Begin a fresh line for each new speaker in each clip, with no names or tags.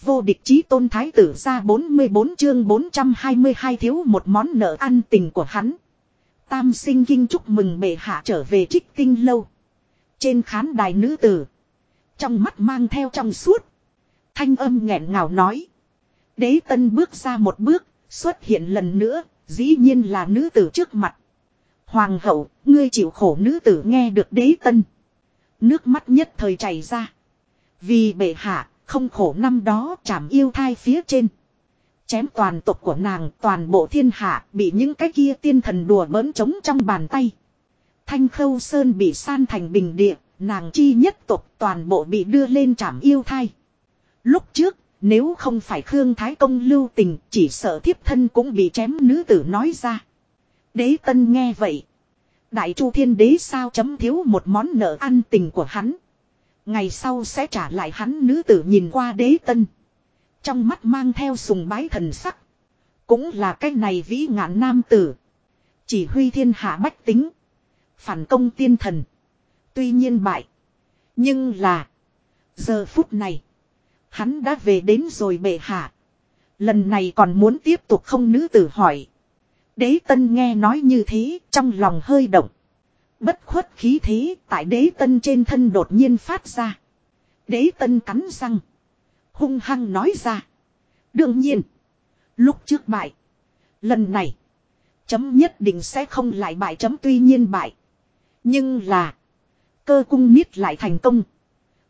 Vô địch chí tôn thái tử ra 44 chương 422 thiếu một món nợ ăn tình của hắn. Tam sinh kinh chúc mừng bệ hạ trở về trích tinh lâu. Trên khán đài nữ tử. Trong mắt mang theo trong suốt. Thanh âm nghẹn ngào nói. Đế tân bước ra một bước, xuất hiện lần nữa, dĩ nhiên là nữ tử trước mặt. Hoàng hậu, ngươi chịu khổ nữ tử nghe được đế tân. Nước mắt nhất thời chảy ra. Vì bệ hạ, không khổ năm đó chảm yêu thai phía trên. Chém toàn tộc của nàng toàn bộ thiên hạ bị những cái kia tiên thần đùa bỡn trống trong bàn tay. Thanh khâu sơn bị san thành bình địa, nàng chi nhất tộc toàn bộ bị đưa lên chảm yêu thai. Lúc trước, nếu không phải Khương Thái Công lưu tình chỉ sợ thiếp thân cũng bị chém nữ tử nói ra. Đế tân nghe vậy. Đại chu thiên đế sao chấm thiếu một món nợ ăn tình của hắn. Ngày sau sẽ trả lại hắn nữ tử nhìn qua đế tân. Trong mắt mang theo sùng bái thần sắc. Cũng là cái này vĩ ngạn nam tử. Chỉ huy thiên hạ bách tính. Phản công tiên thần. Tuy nhiên bại. Nhưng là. Giờ phút này. Hắn đã về đến rồi bệ hạ. Lần này còn muốn tiếp tục không nữ tử hỏi. Đế tân nghe nói như thế, trong lòng hơi động. Bất khuất khí thế tại đế tân trên thân đột nhiên phát ra. Đế tân cắn răng. Hung hăng nói ra. Đương nhiên. Lúc trước bại. Lần này. Chấm nhất định sẽ không lại bại chấm tuy nhiên bại. Nhưng là. Cơ cung miết lại thành công.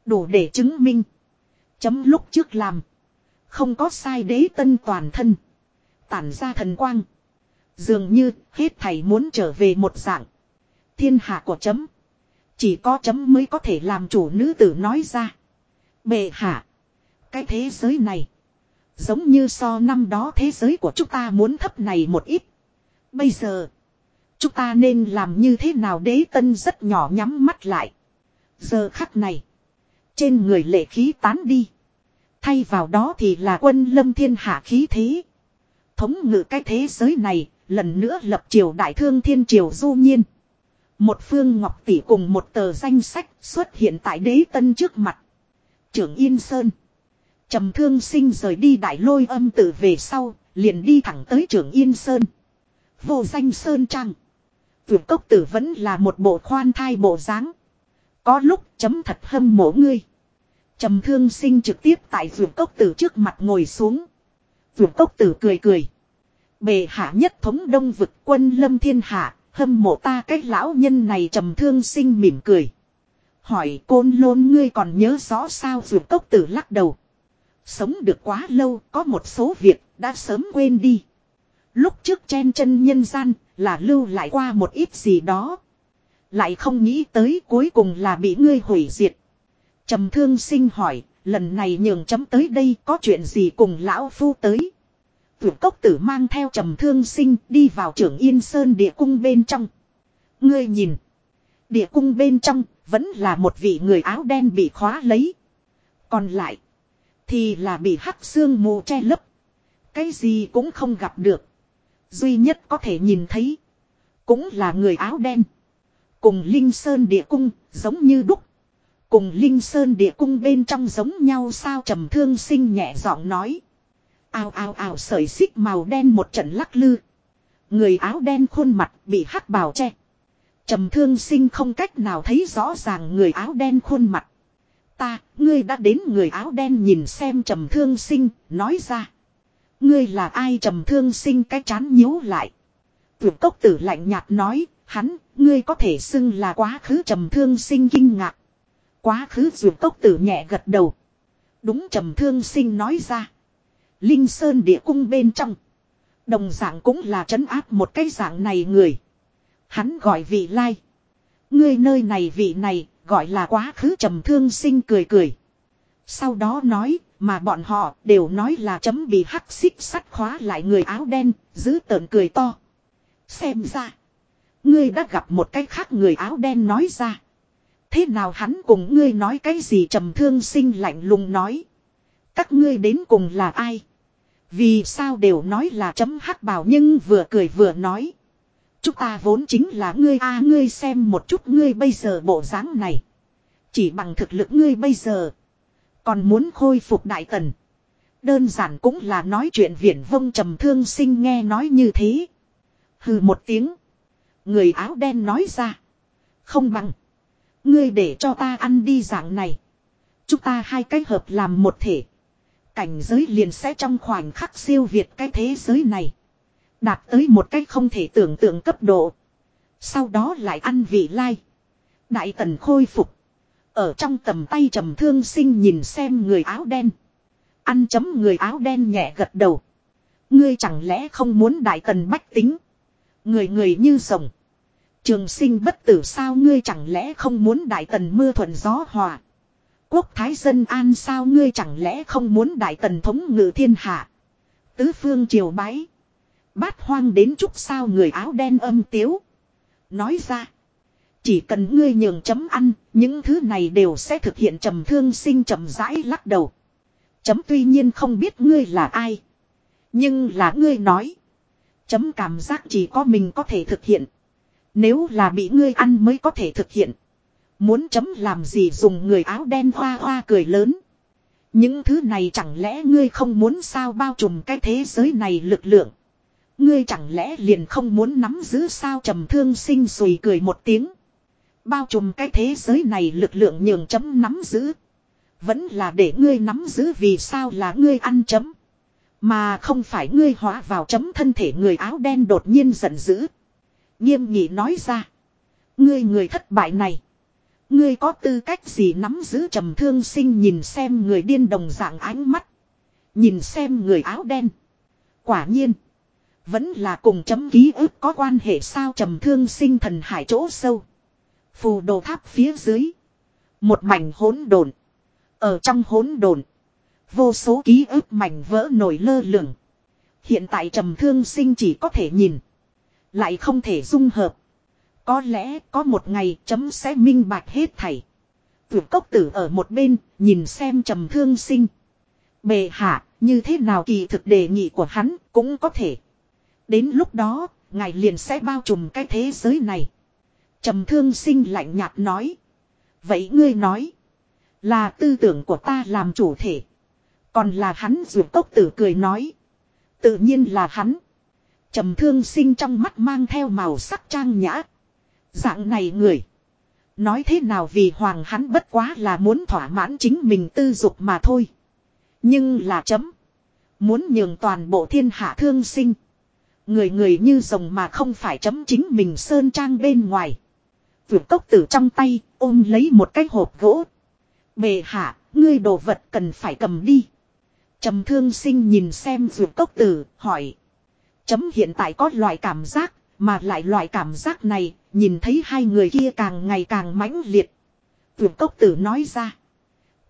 Đủ để chứng minh. Chấm lúc trước làm. Không có sai đế tân toàn thân. Tản ra thần quang. Dường như hết thầy muốn trở về một dạng. Thiên hạ của chấm. Chỉ có chấm mới có thể làm chủ nữ tử nói ra. Bệ hạ. Cái thế giới này. Giống như so năm đó thế giới của chúng ta muốn thấp này một ít. Bây giờ. Chúng ta nên làm như thế nào đế tân rất nhỏ nhắm mắt lại. Giờ khắc này. Trên người lệ khí tán đi. Thay vào đó thì là quân lâm thiên hạ khí thế. Thống ngự cái thế giới này, lần nữa lập triều đại thương thiên triều du nhiên. Một phương ngọc tỷ cùng một tờ danh sách xuất hiện tại đế tân trước mặt. Trưởng Yên Sơn. trầm thương sinh rời đi đại lôi âm tử về sau, liền đi thẳng tới trưởng Yên Sơn. Vô danh Sơn Trăng. Vượt cốc tử vẫn là một bộ khoan thai bộ dáng Có lúc chấm thật hâm mộ ngươi. trầm thương sinh trực tiếp tại vượt cốc tử trước mặt ngồi xuống. Vượt cốc tử cười cười. Bề hạ nhất thống đông vực quân lâm thiên hạ, hâm mộ ta cách lão nhân này trầm thương sinh mỉm cười. Hỏi côn lôn ngươi còn nhớ rõ sao dù cốc tử lắc đầu. Sống được quá lâu, có một số việc, đã sớm quên đi. Lúc trước chen chân nhân gian, là lưu lại qua một ít gì đó. Lại không nghĩ tới cuối cùng là bị ngươi hủy diệt. trầm thương sinh hỏi, lần này nhường chấm tới đây có chuyện gì cùng lão phu tới tuyệt cốc tử mang theo trầm thương sinh đi vào trưởng Yên Sơn địa cung bên trong. Ngươi nhìn. Địa cung bên trong vẫn là một vị người áo đen bị khóa lấy. Còn lại. Thì là bị hắc xương mù che lấp. Cái gì cũng không gặp được. Duy nhất có thể nhìn thấy. Cũng là người áo đen. Cùng Linh Sơn địa cung giống như đúc. Cùng Linh Sơn địa cung bên trong giống nhau sao trầm thương sinh nhẹ giọng nói. Ao ao ao sợi xích màu đen một trận lắc lư. Người áo đen khuôn mặt bị hắc bào che. Trầm thương sinh không cách nào thấy rõ ràng người áo đen khuôn mặt. Ta, ngươi đã đến người áo đen nhìn xem trầm thương sinh, nói ra. Ngươi là ai trầm thương sinh cái chán nhíu lại. Tuyệt cốc tử lạnh nhạt nói, hắn, ngươi có thể xưng là quá khứ trầm thương sinh kinh ngạc. Quá khứ duyệt cốc tử nhẹ gật đầu. Đúng trầm thương sinh nói ra. Linh Sơn địa cung bên trong. Đồng dạng cũng là trấn áp một cái dạng này người. Hắn gọi vị lai. Ngươi nơi này vị này gọi là quá khứ trầm thương sinh cười cười. Sau đó nói mà bọn họ đều nói là chấm bị hắc xích sắt khóa lại người áo đen, giữ tợn cười to. Xem ra. Ngươi đã gặp một cái khác người áo đen nói ra. Thế nào hắn cùng ngươi nói cái gì trầm thương sinh lạnh lùng nói. Các ngươi đến cùng là ai? Vì sao đều nói là chấm hắc bảo nhưng vừa cười vừa nói. Chúng ta vốn chính là ngươi a, ngươi xem một chút ngươi bây giờ bộ dáng này. Chỉ bằng thực lực ngươi bây giờ. Còn muốn khôi phục đại tần. Đơn giản cũng là nói chuyện viển vông trầm thương sinh nghe nói như thế. Hừ một tiếng. Người áo đen nói ra. Không bằng. Ngươi để cho ta ăn đi dạng này. Chúng ta hai cách hợp làm một thể. Cảnh giới liền sẽ trong khoảnh khắc siêu việt cái thế giới này. Đạt tới một cách không thể tưởng tượng cấp độ. Sau đó lại ăn vị lai. Đại tần khôi phục. Ở trong tầm tay trầm thương sinh nhìn xem người áo đen. Ăn chấm người áo đen nhẹ gật đầu. Ngươi chẳng lẽ không muốn đại tần bách tính. Người người như rồng. Trường sinh bất tử sao ngươi chẳng lẽ không muốn đại tần mưa thuận gió hòa. Quốc thái dân an sao ngươi chẳng lẽ không muốn đại tần thống ngự thiên hạ. Tứ phương triều bái. Bát hoang đến chúc sao người áo đen âm tiếu. Nói ra. Chỉ cần ngươi nhường chấm ăn, những thứ này đều sẽ thực hiện trầm thương sinh trầm rãi lắc đầu. Chấm tuy nhiên không biết ngươi là ai. Nhưng là ngươi nói. Chấm cảm giác chỉ có mình có thể thực hiện. Nếu là bị ngươi ăn mới có thể thực hiện. Muốn chấm làm gì dùng người áo đen hoa hoa cười lớn. Những thứ này chẳng lẽ ngươi không muốn sao bao trùm cái thế giới này lực lượng. Ngươi chẳng lẽ liền không muốn nắm giữ sao trầm thương sinh sùi cười một tiếng. Bao trùm cái thế giới này lực lượng nhường chấm nắm giữ. Vẫn là để ngươi nắm giữ vì sao là ngươi ăn chấm. Mà không phải ngươi hóa vào chấm thân thể người áo đen đột nhiên giận dữ. Nghiêm nghị nói ra. Ngươi người thất bại này. Ngươi có tư cách gì nắm giữ trầm thương sinh nhìn xem người điên đồng dạng ánh mắt. Nhìn xem người áo đen. Quả nhiên. Vẫn là cùng chấm ký ức có quan hệ sao trầm thương sinh thần hải chỗ sâu. Phù đồ tháp phía dưới. Một mảnh hỗn độn. Ở trong hỗn độn. Vô số ký ức mảnh vỡ nổi lơ lửng. Hiện tại trầm thương sinh chỉ có thể nhìn. Lại không thể dung hợp. Có lẽ có một ngày chấm sẽ minh bạch hết thảy. Tuyệt cốc tử ở một bên, nhìn xem trầm thương sinh. Bề hạ, như thế nào kỳ thực đề nghị của hắn, cũng có thể. Đến lúc đó, ngài liền sẽ bao trùm cái thế giới này. Trầm thương sinh lạnh nhạt nói. Vậy ngươi nói. Là tư tưởng của ta làm chủ thể. Còn là hắn dù cốc tử cười nói. Tự nhiên là hắn. Trầm thương sinh trong mắt mang theo màu sắc trang nhã. Dạng này người. Nói thế nào vì hoàng hắn bất quá là muốn thỏa mãn chính mình tư dục mà thôi. Nhưng là chấm. Muốn nhường toàn bộ thiên hạ thương sinh. Người người như rồng mà không phải chấm chính mình sơn trang bên ngoài. Vượt cốc tử trong tay ôm lấy một cái hộp gỗ. Bề hạ, ngươi đồ vật cần phải cầm đi. Trầm thương sinh nhìn xem vượt cốc tử, hỏi. Chấm hiện tại có loại cảm giác, mà lại loại cảm giác này, nhìn thấy hai người kia càng ngày càng mãnh liệt. Tưởng cốc tử nói ra.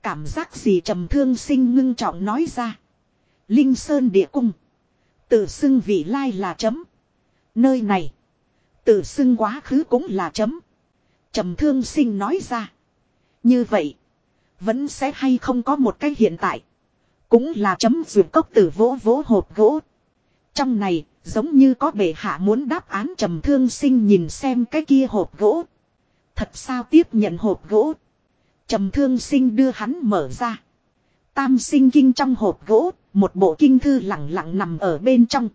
Cảm giác gì trầm thương sinh ngưng trọng nói ra. Linh Sơn địa cung. Tự xưng vị lai là chấm. Nơi này. Tự xưng quá khứ cũng là chấm. Trầm thương sinh nói ra. Như vậy. Vẫn sẽ hay không có một cái hiện tại. Cũng là chấm dược cốc tử vỗ vỗ hộp gỗ. Trong này, giống như có bệ hạ muốn đáp án trầm thương sinh nhìn xem cái kia hộp gỗ. Thật sao tiếp nhận hộp gỗ. Trầm thương sinh đưa hắn mở ra. Tam sinh kinh trong hộp gỗ, một bộ kinh thư lặng lặng nằm ở bên trong.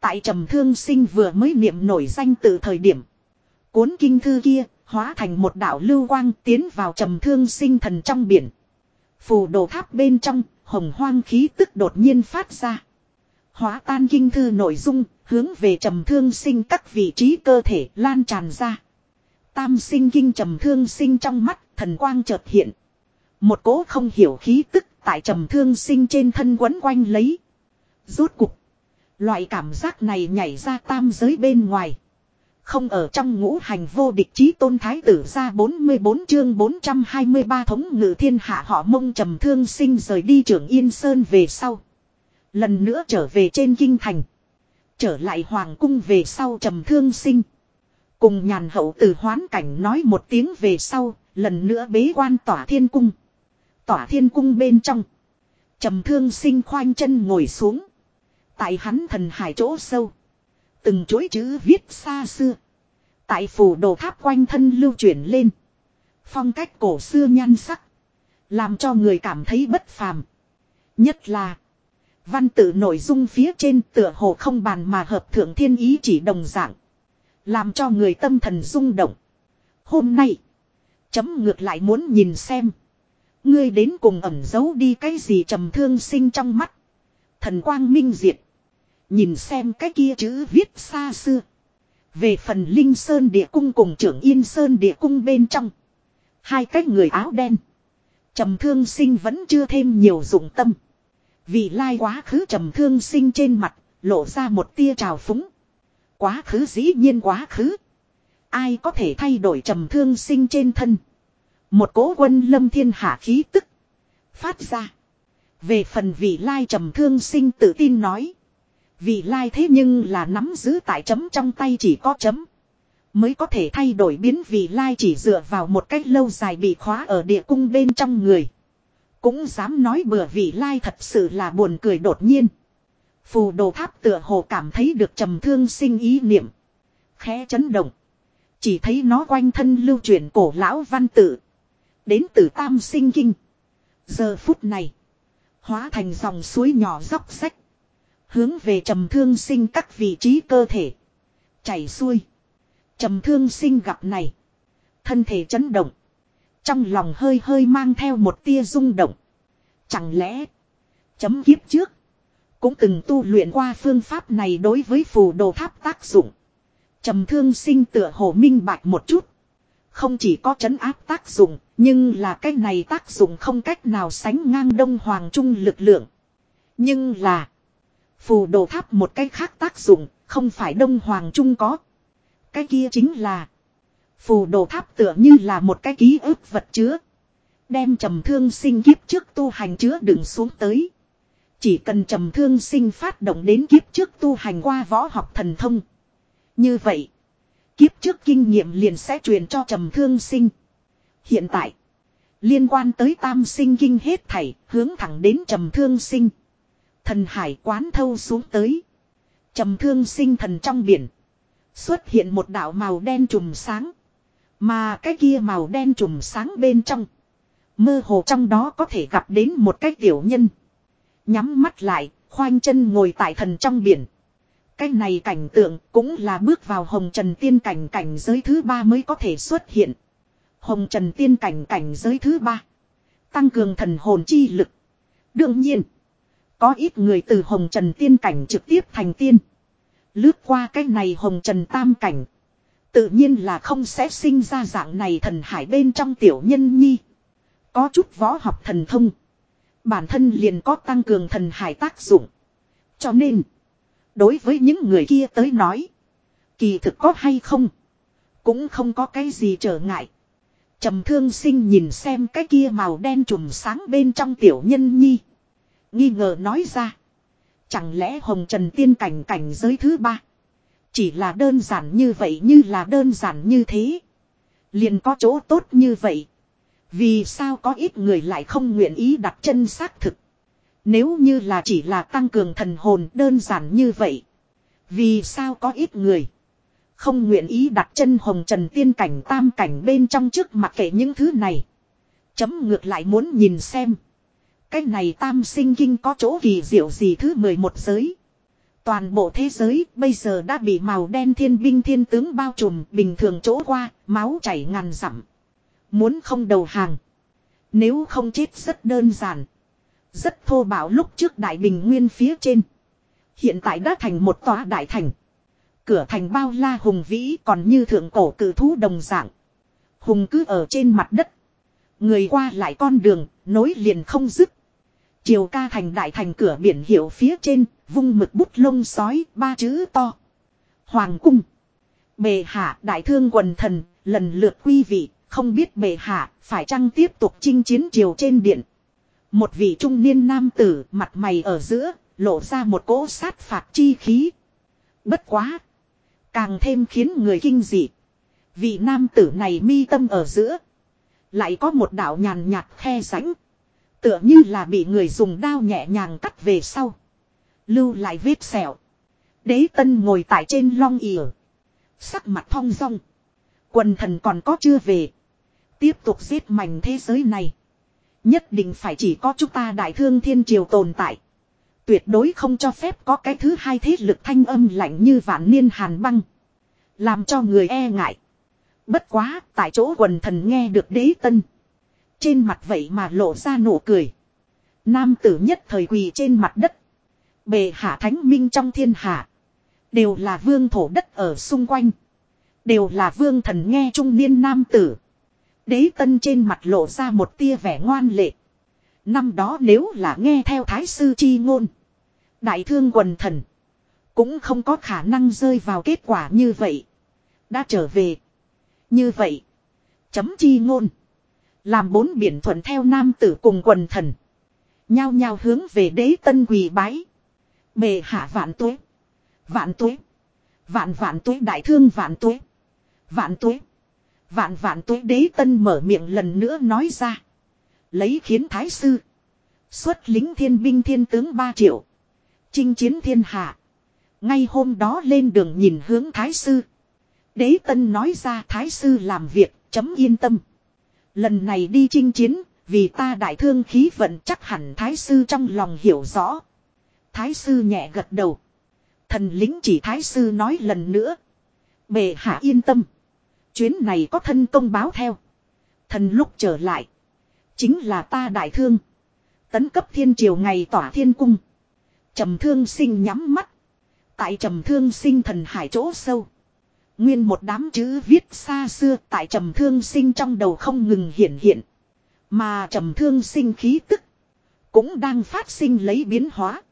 Tại trầm thương sinh vừa mới niệm nổi danh từ thời điểm. Cuốn kinh thư kia, hóa thành một đạo lưu quang tiến vào trầm thương sinh thần trong biển. Phù đồ tháp bên trong, hồng hoang khí tức đột nhiên phát ra. Hóa tan kinh thư nội dung, hướng về trầm thương sinh các vị trí cơ thể lan tràn ra. Tam sinh kinh trầm thương sinh trong mắt, thần quang chợt hiện. Một cố không hiểu khí tức tại trầm thương sinh trên thân quấn quanh lấy. Rốt cục. Loại cảm giác này nhảy ra tam giới bên ngoài. Không ở trong ngũ hành vô địch chí tôn thái tử ra 44 chương 423 thống ngự thiên hạ họ mông trầm thương sinh rời đi trưởng Yên Sơn về sau. Lần nữa trở về trên kinh thành. Trở lại hoàng cung về sau trầm thương sinh. Cùng nhàn hậu từ hoán cảnh nói một tiếng về sau, lần nữa bế quan tỏa thiên cung. Tỏa thiên cung bên trong. trầm thương sinh khoanh chân ngồi xuống. Tại hắn thần hải chỗ sâu. Từng chuỗi chữ viết xa xưa. Tại phủ đồ tháp quanh thân lưu chuyển lên. Phong cách cổ xưa nhan sắc. Làm cho người cảm thấy bất phàm. Nhất là. Văn tự nội dung phía trên tựa hồ không bàn mà hợp thượng thiên ý chỉ đồng dạng. Làm cho người tâm thần rung động. Hôm nay. Chấm ngược lại muốn nhìn xem. Ngươi đến cùng ẩn giấu đi cái gì trầm thương sinh trong mắt. Thần quang minh diệt. Nhìn xem cái kia chữ viết xa xưa. Về phần Linh Sơn địa cung cùng trưởng Yên Sơn địa cung bên trong. Hai cái người áo đen. Trầm thương sinh vẫn chưa thêm nhiều dụng tâm vị lai quá khứ trầm thương sinh trên mặt, lộ ra một tia trào phúng. Quá khứ dĩ nhiên quá khứ. Ai có thể thay đổi trầm thương sinh trên thân. Một cố quân lâm thiên hạ khí tức. Phát ra. Về phần vị lai trầm thương sinh tự tin nói. Vị lai thế nhưng là nắm giữ tại chấm trong tay chỉ có chấm. Mới có thể thay đổi biến vị lai chỉ dựa vào một cách lâu dài bị khóa ở địa cung bên trong người. Cũng dám nói bừa vị lai thật sự là buồn cười đột nhiên. Phù đồ tháp tựa hồ cảm thấy được trầm thương sinh ý niệm. Khẽ chấn động. Chỉ thấy nó quanh thân lưu truyền cổ lão văn tự. Đến từ tam sinh kinh. Giờ phút này. Hóa thành dòng suối nhỏ dốc sách. Hướng về trầm thương sinh các vị trí cơ thể. Chảy xuôi. Trầm thương sinh gặp này. Thân thể chấn động. Trong lòng hơi hơi mang theo một tia rung động. Chẳng lẽ. Chấm kiếp trước. Cũng từng tu luyện qua phương pháp này đối với phù đồ tháp tác dụng. Trầm thương sinh tựa hồ minh bạch một chút. Không chỉ có chấn áp tác dụng, nhưng là cái này tác dụng không cách nào sánh ngang đông hoàng trung lực lượng. Nhưng là, phù đồ tháp một cái khác tác dụng, không phải đông hoàng trung có. Cái kia chính là, phù đồ tháp tựa như là một cái ký ức vật chứa. Đem trầm thương sinh kiếp trước tu hành chứa đựng xuống tới. Chỉ cần trầm thương sinh phát động đến kiếp trước tu hành qua võ học thần thông. Như vậy, kiếp trước kinh nghiệm liền sẽ truyền cho trầm thương sinh. Hiện tại, liên quan tới tam sinh kinh hết thảy, hướng thẳng đến trầm thương sinh. Thần hải quán thâu xuống tới. Trầm thương sinh thần trong biển. Xuất hiện một đạo màu đen trùm sáng. Mà cái kia màu đen trùm sáng bên trong. Mơ hồ trong đó có thể gặp đến một cái tiểu nhân. Nhắm mắt lại, khoanh chân ngồi tại thần trong biển. Cái này cảnh tượng cũng là bước vào hồng trần tiên cảnh cảnh giới thứ ba mới có thể xuất hiện. Hồng trần tiên cảnh cảnh giới thứ ba. Tăng cường thần hồn chi lực. Đương nhiên. Có ít người từ hồng trần tiên cảnh trực tiếp thành tiên. Lướt qua cái này hồng trần tam cảnh. Tự nhiên là không sẽ sinh ra dạng này thần hải bên trong tiểu nhân nhi. Có chút võ học thần thông. Bản thân liền có tăng cường thần hải tác dụng. Cho nên. Đối với những người kia tới nói. Kỳ thực có hay không. Cũng không có cái gì trở ngại. trầm thương sinh nhìn xem cái kia màu đen trùm sáng bên trong tiểu nhân nhi. Nghi ngờ nói ra. Chẳng lẽ hồng trần tiên cảnh cảnh giới thứ ba. Chỉ là đơn giản như vậy, như là đơn giản như thế. Liền có chỗ tốt như vậy. Vì sao có ít người lại không nguyện ý đặt chân xác thực. Nếu như là chỉ là tăng cường thần hồn đơn giản như vậy. Vì sao có ít người. Không nguyện ý đặt chân hồng trần tiên cảnh tam cảnh bên trong trước mặt kể những thứ này. Chấm ngược lại muốn nhìn xem. Cái này tam sinh kinh có chỗ kỳ diệu gì thứ 11 giới. Toàn bộ thế giới bây giờ đã bị màu đen thiên binh thiên tướng bao trùm bình thường chỗ qua, máu chảy ngàn dặm. Muốn không đầu hàng. Nếu không chết rất đơn giản. Rất thô bạo lúc trước đại bình nguyên phía trên. Hiện tại đã thành một tòa đại thành. Cửa thành bao la hùng vĩ còn như thượng cổ cử thú đồng dạng. Hùng cứ ở trên mặt đất. Người qua lại con đường, nối liền không dứt. Triều ca thành đại thành cửa biển hiệu phía trên, vung mực bút lông sói, ba chữ to. Hoàng cung. Bề hạ đại thương quần thần, lần lượt quy vị, không biết bề hạ, phải chăng tiếp tục chinh chiến triều trên điện. Một vị trung niên nam tử, mặt mày ở giữa, lộ ra một cỗ sát phạt chi khí. Bất quá. Càng thêm khiến người kinh dị. Vị nam tử này mi tâm ở giữa. Lại có một đạo nhàn nhạt khe rãnh. Tựa như là bị người dùng đao nhẹ nhàng cắt về sau. Lưu lại vết sẹo. Đế tân ngồi tại trên long ỉa. Sắc mặt thong dong. Quần thần còn có chưa về. Tiếp tục giết mảnh thế giới này. Nhất định phải chỉ có chúng ta đại thương thiên triều tồn tại. Tuyệt đối không cho phép có cái thứ hai thế lực thanh âm lạnh như vạn niên hàn băng. Làm cho người e ngại. Bất quá, tại chỗ quần thần nghe được đế tân. Trên mặt vậy mà lộ ra nụ cười. Nam tử nhất thời quỳ trên mặt đất. Bề hạ thánh minh trong thiên hạ. Đều là vương thổ đất ở xung quanh. Đều là vương thần nghe trung niên nam tử. Đế tân trên mặt lộ ra một tia vẻ ngoan lệ. Năm đó nếu là nghe theo thái sư chi ngôn. Đại thương quần thần. Cũng không có khả năng rơi vào kết quả như vậy. Đã trở về. Như vậy. Chấm chi ngôn. Làm bốn biển thuận theo nam tử cùng quần thần. Nhao nhao hướng về đế tân quỳ bái. Bề hạ vạn tuế. Vạn tuế. Vạn vạn tuế đại thương vạn tuế. Vạn tuế. Vạn vạn tuế đế tân mở miệng lần nữa nói ra. Lấy khiến thái sư. Xuất lính thiên binh thiên tướng ba triệu. Chinh chiến thiên hạ. Ngay hôm đó lên đường nhìn hướng thái sư. Đế tân nói ra thái sư làm việc, chấm yên tâm. Lần này đi chinh chiến, vì ta đại thương khí vận chắc hẳn thái sư trong lòng hiểu rõ. Thái sư nhẹ gật đầu. Thần lính chỉ thái sư nói lần nữa. Bệ hạ yên tâm. Chuyến này có thân công báo theo. Thần lúc trở lại. Chính là ta đại thương. Tấn cấp thiên triều ngày tỏa thiên cung. Trầm thương sinh nhắm mắt. Tại trầm thương sinh thần hải chỗ sâu. Nguyên một đám chữ viết xa xưa tại trầm thương sinh trong đầu không ngừng hiện hiện. Mà trầm thương sinh khí tức. Cũng đang phát sinh lấy biến hóa.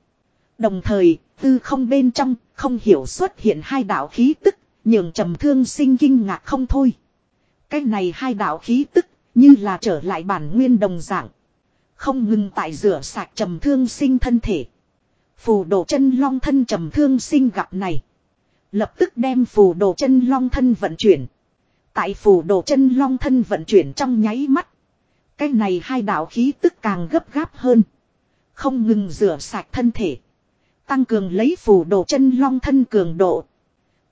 Đồng thời, tư không bên trong, không hiểu xuất hiện hai đạo khí tức, nhường trầm thương sinh kinh ngạc không thôi. Cái này hai đạo khí tức, như là trở lại bản nguyên đồng dạng. Không ngừng tại rửa sạch trầm thương sinh thân thể. Phù đổ chân long thân trầm thương sinh gặp này. Lập tức đem phù đồ chân long thân vận chuyển. Tại phù đồ chân long thân vận chuyển trong nháy mắt. Cái này hai đạo khí tức càng gấp gáp hơn. Không ngừng rửa sạch thân thể. Tăng cường lấy phù đồ chân long thân cường độ.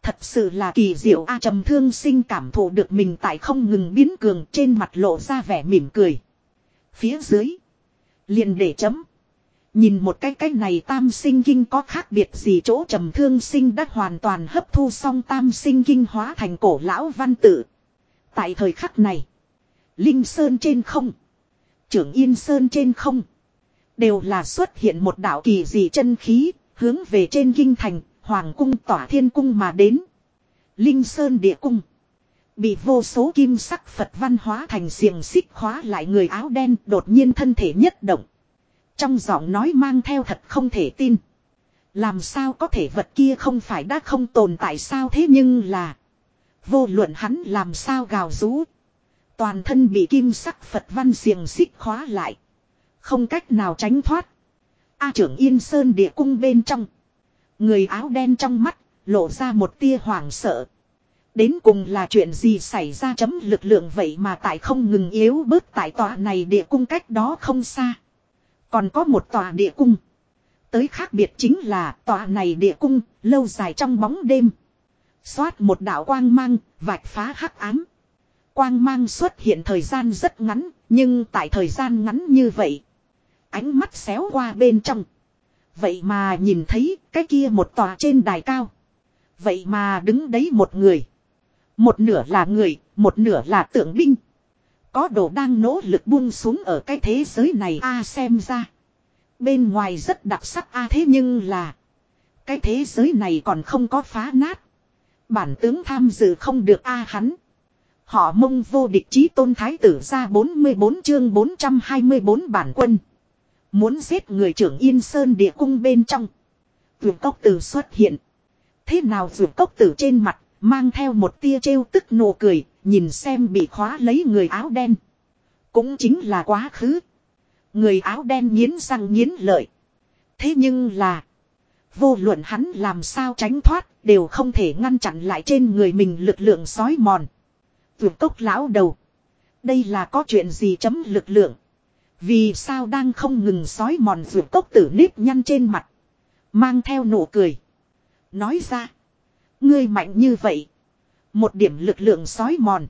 Thật sự là kỳ diệu a, trầm thương sinh cảm thụ được mình tại không ngừng biến cường trên mặt lộ ra vẻ mỉm cười. Phía dưới. liền để chấm. Nhìn một cái cái này tam sinh kinh có khác biệt gì chỗ trầm thương sinh đã hoàn toàn hấp thu xong tam sinh kinh hóa thành cổ lão văn tự. Tại thời khắc này. Linh Sơn trên không. Trưởng Yên Sơn trên không. Đều là xuất hiện một đạo kỳ dị chân khí. Hướng về trên kinh thành. Hoàng cung tỏa thiên cung mà đến. Linh Sơn địa cung. Bị vô số kim sắc Phật văn hóa thành xiềng xích khóa lại người áo đen đột nhiên thân thể nhất động. Trong giọng nói mang theo thật không thể tin. Làm sao có thể vật kia không phải đã không tồn tại sao thế nhưng là. Vô luận hắn làm sao gào rú. Toàn thân bị kim sắc Phật văn xiềng xích khóa lại. Không cách nào tránh thoát. A trưởng Yên Sơn địa cung bên trong. Người áo đen trong mắt, lộ ra một tia hoảng sợ. Đến cùng là chuyện gì xảy ra chấm lực lượng vậy mà tại không ngừng yếu bớt tại tòa này địa cung cách đó không xa. Còn có một tòa địa cung. Tới khác biệt chính là tòa này địa cung, lâu dài trong bóng đêm. Xoát một đạo quang mang, vạch phá hắc ám. Quang mang xuất hiện thời gian rất ngắn, nhưng tại thời gian ngắn như vậy. Ánh mắt xéo qua bên trong. Vậy mà nhìn thấy cái kia một tòa trên đài cao. Vậy mà đứng đấy một người. Một nửa là người, một nửa là tượng binh. Có đồ đang nỗ lực buông xuống ở cái thế giới này a xem ra. Bên ngoài rất đặc sắc a thế nhưng là. Cái thế giới này còn không có phá nát. Bản tướng tham dự không được a hắn. Họ mông vô địch chí tôn thái tử ra 44 chương 424 bản quân. Muốn giết người trưởng Yên Sơn địa cung bên trong. Vượt cốc tử xuất hiện. Thế nào vượt cốc tử trên mặt, mang theo một tia trêu tức nụ cười, nhìn xem bị khóa lấy người áo đen. Cũng chính là quá khứ. Người áo đen nghiến răng nghiến lợi. Thế nhưng là. Vô luận hắn làm sao tránh thoát đều không thể ngăn chặn lại trên người mình lực lượng sói mòn. Vượt tốc lão đầu. Đây là có chuyện gì chấm lực lượng. Vì sao đang không ngừng sói mòn vượt tốc tử nếp nhăn trên mặt. Mang theo nụ cười. Nói ra. Ngươi mạnh như vậy. Một điểm lực lượng sói mòn.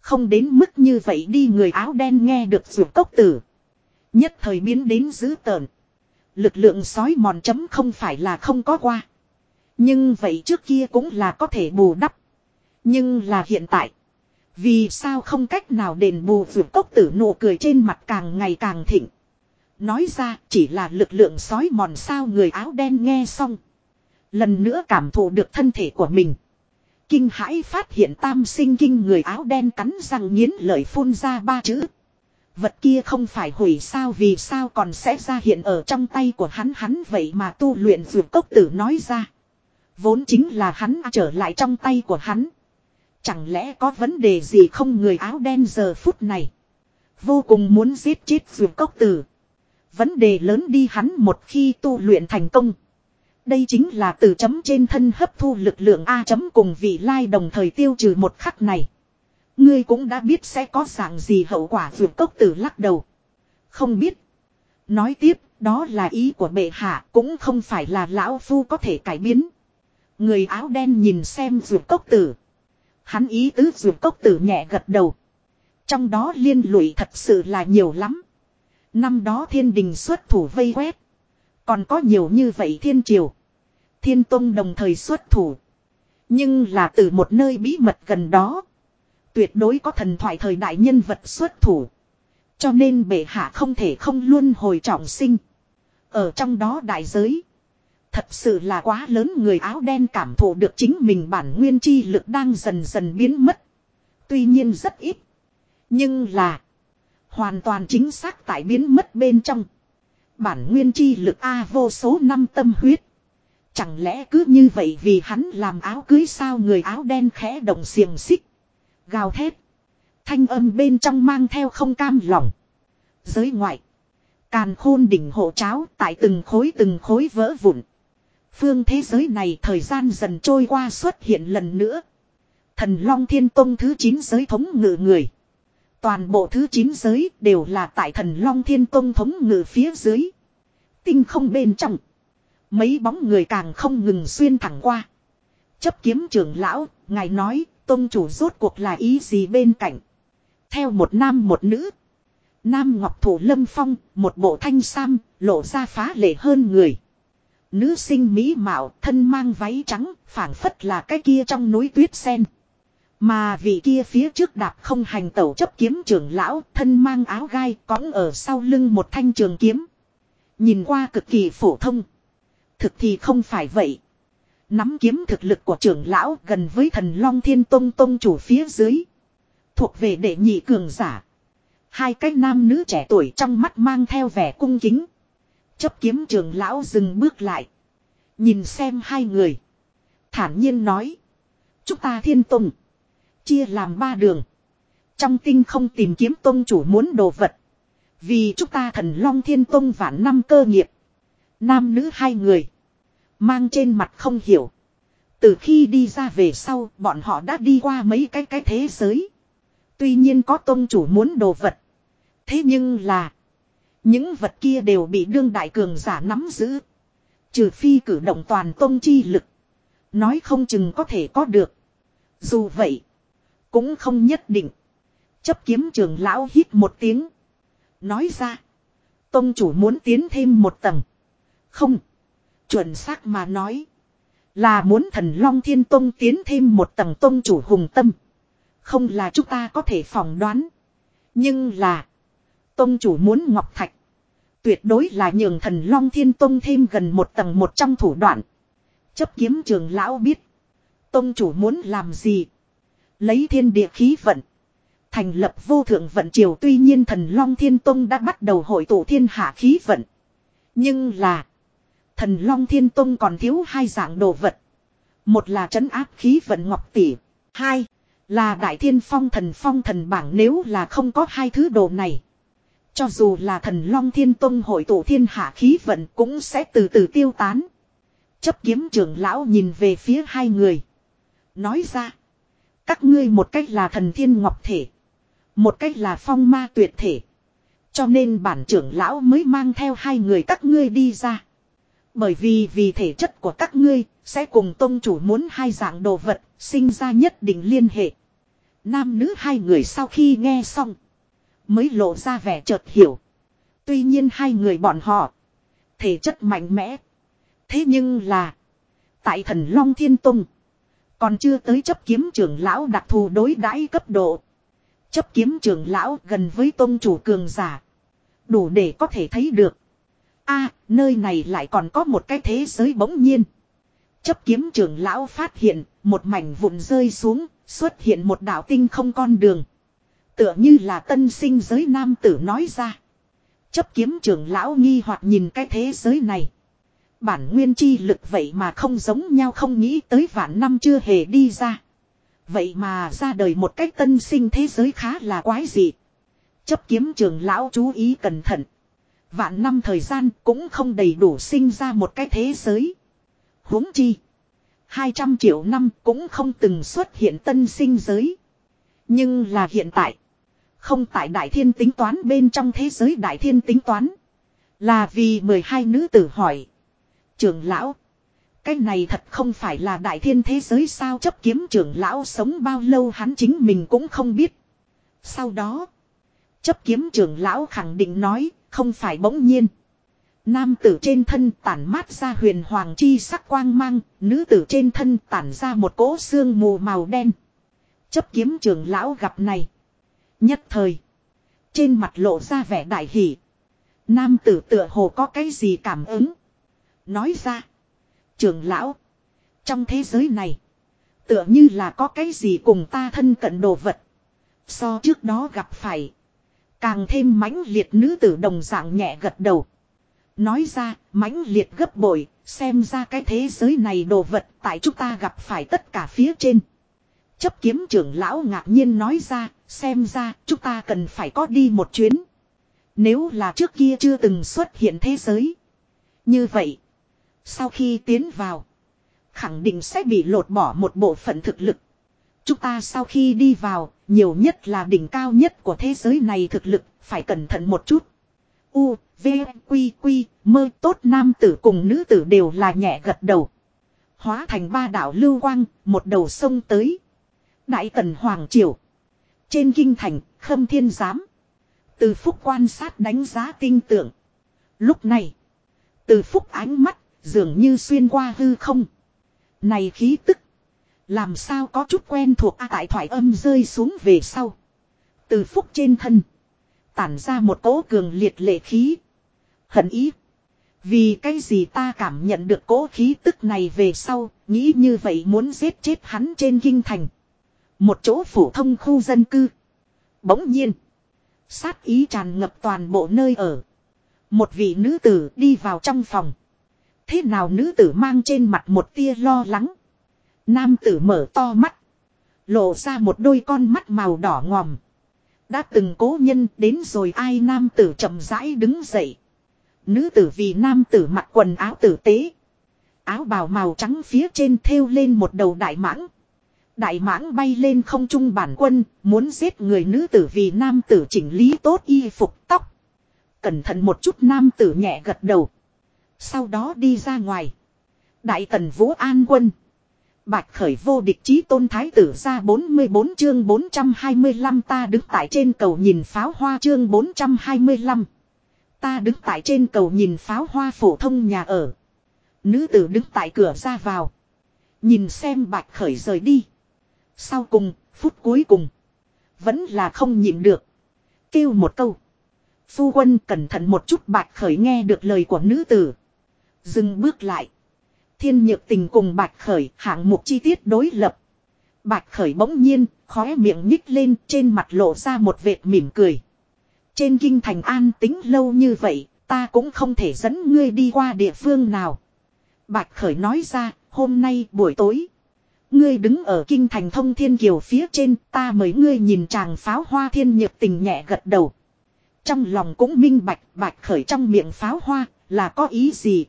Không đến mức như vậy đi người áo đen nghe được dù cốc tử. Nhất thời biến đến dữ tợn. Lực lượng sói mòn chấm không phải là không có qua. Nhưng vậy trước kia cũng là có thể bù đắp. Nhưng là hiện tại. Vì sao không cách nào đền bù dù cốc tử nụ cười trên mặt càng ngày càng thịnh. Nói ra chỉ là lực lượng sói mòn sao người áo đen nghe xong. Lần nữa cảm thụ được thân thể của mình. Kinh hãi phát hiện tam sinh kinh người áo đen cắn răng nghiến lợi phun ra ba chữ. Vật kia không phải hủy sao vì sao còn sẽ ra hiện ở trong tay của hắn hắn vậy mà tu luyện dược cốc tử nói ra. Vốn chính là hắn trở lại trong tay của hắn. Chẳng lẽ có vấn đề gì không người áo đen giờ phút này. Vô cùng muốn giết chết dược cốc tử. Vấn đề lớn đi hắn một khi tu luyện thành công. Đây chính là từ chấm trên thân hấp thu lực lượng A chấm cùng vị lai đồng thời tiêu trừ một khắc này. Ngươi cũng đã biết sẽ có dạng gì hậu quả vượt cốc tử lắc đầu. Không biết. Nói tiếp, đó là ý của bệ hạ cũng không phải là lão phu có thể cải biến. Người áo đen nhìn xem vượt cốc tử. Hắn ý tứ vượt cốc tử nhẹ gật đầu. Trong đó liên lụy thật sự là nhiều lắm. Năm đó thiên đình xuất thủ vây quét. Còn có nhiều như vậy thiên triều. Thiên Tông đồng thời xuất thủ. Nhưng là từ một nơi bí mật gần đó. Tuyệt đối có thần thoại thời đại nhân vật xuất thủ. Cho nên bệ hạ không thể không luôn hồi trọng sinh. Ở trong đó đại giới. Thật sự là quá lớn người áo đen cảm thụ được chính mình bản nguyên chi lực đang dần dần biến mất. Tuy nhiên rất ít. Nhưng là. Hoàn toàn chính xác tại biến mất bên trong. Bản nguyên chi lực A vô số năm tâm huyết. Chẳng lẽ cứ như vậy vì hắn làm áo cưới sao người áo đen khẽ động xiềng xích. Gào thét. Thanh âm bên trong mang theo không cam lòng. Giới ngoại. Càn khôn đỉnh hộ cháo tại từng khối từng khối vỡ vụn. Phương thế giới này thời gian dần trôi qua xuất hiện lần nữa. Thần Long Thiên Tông thứ 9 giới thống ngự người. Toàn bộ thứ 9 giới đều là tại thần Long Thiên Tông thống ngự phía dưới. Tinh không bên trong. Mấy bóng người càng không ngừng xuyên thẳng qua. Chấp kiếm trưởng lão, ngài nói, tôn chủ rốt cuộc là ý gì bên cạnh. Theo một nam một nữ. Nam Ngọc Thủ Lâm Phong, một bộ thanh sam, lộ ra phá lệ hơn người. Nữ sinh mỹ mạo, thân mang váy trắng, phảng phất là cái kia trong núi tuyết sen. Mà vị kia phía trước đạp không hành tẩu chấp kiếm trưởng lão, thân mang áo gai, cõng ở sau lưng một thanh trường kiếm. Nhìn qua cực kỳ phổ thông. Thực thì không phải vậy. Nắm kiếm thực lực của trưởng lão gần với thần Long Thiên Tông Tông chủ phía dưới. Thuộc về đệ nhị cường giả. Hai cái nam nữ trẻ tuổi trong mắt mang theo vẻ cung kính. Chấp kiếm trưởng lão dừng bước lại. Nhìn xem hai người. Thản nhiên nói. Chúng ta thiên tông. Chia làm ba đường. Trong tinh không tìm kiếm tông chủ muốn đồ vật. Vì chúng ta thần long thiên tông vạn năm cơ nghiệp. Nam nữ hai người. Mang trên mặt không hiểu. Từ khi đi ra về sau, bọn họ đã đi qua mấy cái cái thế giới. Tuy nhiên có tôn chủ muốn đồ vật. Thế nhưng là. Những vật kia đều bị đương đại cường giả nắm giữ. Trừ phi cử động toàn tôn chi lực. Nói không chừng có thể có được. Dù vậy. Cũng không nhất định. Chấp kiếm trường lão hít một tiếng. Nói ra. Tông chủ muốn tiến thêm một tầng. Không. Chuẩn xác mà nói. Là muốn thần Long Thiên Tông tiến thêm một tầng tông chủ hùng tâm. Không là chúng ta có thể phỏng đoán. Nhưng là. Tông chủ muốn ngọc thạch. Tuyệt đối là nhường thần Long Thiên Tông thêm gần một tầng một trong thủ đoạn. Chấp kiếm trường lão biết. Tông chủ muốn làm gì. Lấy thiên địa khí vận. Thành lập vô thượng vận triều, tuy nhiên thần Long Thiên Tông đã bắt đầu hội tụ thiên hạ khí vận. Nhưng là. Thần Long Thiên Tông còn thiếu hai dạng đồ vật. Một là trấn áp khí vận ngọc tỷ. Hai là đại thiên phong thần phong thần bảng nếu là không có hai thứ đồ này. Cho dù là thần Long Thiên Tông hội tụ thiên hạ khí vận cũng sẽ từ từ tiêu tán. Chấp kiếm trưởng lão nhìn về phía hai người. Nói ra. Các ngươi một cách là thần thiên ngọc thể. Một cách là phong ma tuyệt thể. Cho nên bản trưởng lão mới mang theo hai người các ngươi đi ra. Bởi vì vì thể chất của các ngươi, sẽ cùng tôn chủ muốn hai dạng đồ vật, sinh ra nhất định liên hệ. Nam nữ hai người sau khi nghe xong, mới lộ ra vẻ chợt hiểu. Tuy nhiên hai người bọn họ, Thể chất mạnh mẽ. Thế nhưng là. Tại thần Long Thiên Tông. Còn chưa tới chấp kiếm trưởng lão đặc thù đối đãi cấp độ. Chấp kiếm trưởng lão gần với tôn chủ cường giả. Đủ để có thể thấy được a nơi này lại còn có một cái thế giới bỗng nhiên. Chấp kiếm trưởng lão phát hiện, một mảnh vụn rơi xuống, xuất hiện một đạo tinh không con đường. Tựa như là tân sinh giới nam tử nói ra. Chấp kiếm trưởng lão nghi hoặc nhìn cái thế giới này. Bản nguyên chi lực vậy mà không giống nhau không nghĩ tới vạn năm chưa hề đi ra. Vậy mà ra đời một cách tân sinh thế giới khá là quái dị. Chấp kiếm trường lão chú ý cẩn thận. Vạn năm thời gian cũng không đầy đủ sinh ra một cái thế giới. huống chi. 200 triệu năm cũng không từng xuất hiện tân sinh giới. Nhưng là hiện tại. Không tại đại thiên tính toán bên trong thế giới đại thiên tính toán. Là vì 12 nữ tử hỏi. trưởng lão. Cái này thật không phải là đại thiên thế giới sao chấp kiếm trưởng lão sống bao lâu hắn chính mình cũng không biết. Sau đó. Chấp kiếm trưởng lão khẳng định nói không phải bỗng nhiên. Nam tử trên thân tản mát ra huyền hoàng chi sắc quang mang, nữ tử trên thân tản ra một cỗ xương mù màu đen. Chấp kiếm trưởng lão gặp này. Nhất thời. Trên mặt lộ ra vẻ đại hỷ. Nam tử tựa hồ có cái gì cảm ứng. Nói ra. Trưởng lão. Trong thế giới này. Tựa như là có cái gì cùng ta thân cận đồ vật. So trước đó gặp phải. Càng thêm mãnh liệt nữ tử đồng dạng nhẹ gật đầu. Nói ra, mãnh liệt gấp bội, xem ra cái thế giới này đồ vật tại chúng ta gặp phải tất cả phía trên. Chấp kiếm trưởng lão ngạc nhiên nói ra, xem ra chúng ta cần phải có đi một chuyến. Nếu là trước kia chưa từng xuất hiện thế giới. Như vậy, sau khi tiến vào, khẳng định sẽ bị lột bỏ một bộ phận thực lực. Chúng ta sau khi đi vào, nhiều nhất là đỉnh cao nhất của thế giới này thực lực, phải cẩn thận một chút. U, V, Quy, Quy, mơ tốt nam tử cùng nữ tử đều là nhẹ gật đầu. Hóa thành ba đạo lưu quang, một đầu sông tới. Đại tần Hoàng Triều. Trên kinh thành, khâm thiên giám. Từ phúc quan sát đánh giá tinh tưởng. Lúc này, từ phúc ánh mắt, dường như xuyên qua hư không. Này khí tức. Làm sao có chút quen thuộc a tại thoại âm rơi xuống về sau. Từ phúc trên thân. Tản ra một cỗ cường liệt lệ khí. Hận ý. Vì cái gì ta cảm nhận được cỗ khí tức này về sau, nghĩ như vậy muốn giết chết hắn trên kinh thành. Một chỗ phổ thông khu dân cư. Bỗng nhiên. Sát ý tràn ngập toàn bộ nơi ở. Một vị nữ tử đi vào trong phòng. Thế nào nữ tử mang trên mặt một tia lo lắng. Nam tử mở to mắt. Lộ ra một đôi con mắt màu đỏ ngòm. Đã từng cố nhân đến rồi ai nam tử chậm rãi đứng dậy. Nữ tử vì nam tử mặc quần áo tử tế. Áo bào màu trắng phía trên thêu lên một đầu đại mãng. Đại mãng bay lên không trung bản quân, muốn giết người nữ tử vì nam tử chỉnh lý tốt y phục tóc. Cẩn thận một chút nam tử nhẹ gật đầu. Sau đó đi ra ngoài. Đại tần vũ an quân. Bạch khởi vô địch chí tôn thái tử ra 44 chương 425 ta đứng tại trên cầu nhìn pháo hoa chương 425. Ta đứng tại trên cầu nhìn pháo hoa phổ thông nhà ở. Nữ tử đứng tại cửa ra vào. Nhìn xem bạch khởi rời đi. Sau cùng, phút cuối cùng. Vẫn là không nhịn được. Kêu một câu. Phu quân cẩn thận một chút bạch khởi nghe được lời của nữ tử. Dừng bước lại. Thiên nhược tình cùng bạch khởi hạng mục chi tiết đối lập. Bạch khởi bỗng nhiên, khóe miệng nhích lên trên mặt lộ ra một vệt mỉm cười. Trên kinh thành an tính lâu như vậy, ta cũng không thể dẫn ngươi đi qua địa phương nào. Bạch khởi nói ra, hôm nay buổi tối. Ngươi đứng ở kinh thành thông thiên kiều phía trên, ta mời ngươi nhìn chàng pháo hoa thiên nhược tình nhẹ gật đầu. Trong lòng cũng minh bạch, bạch khởi trong miệng pháo hoa, là có ý gì?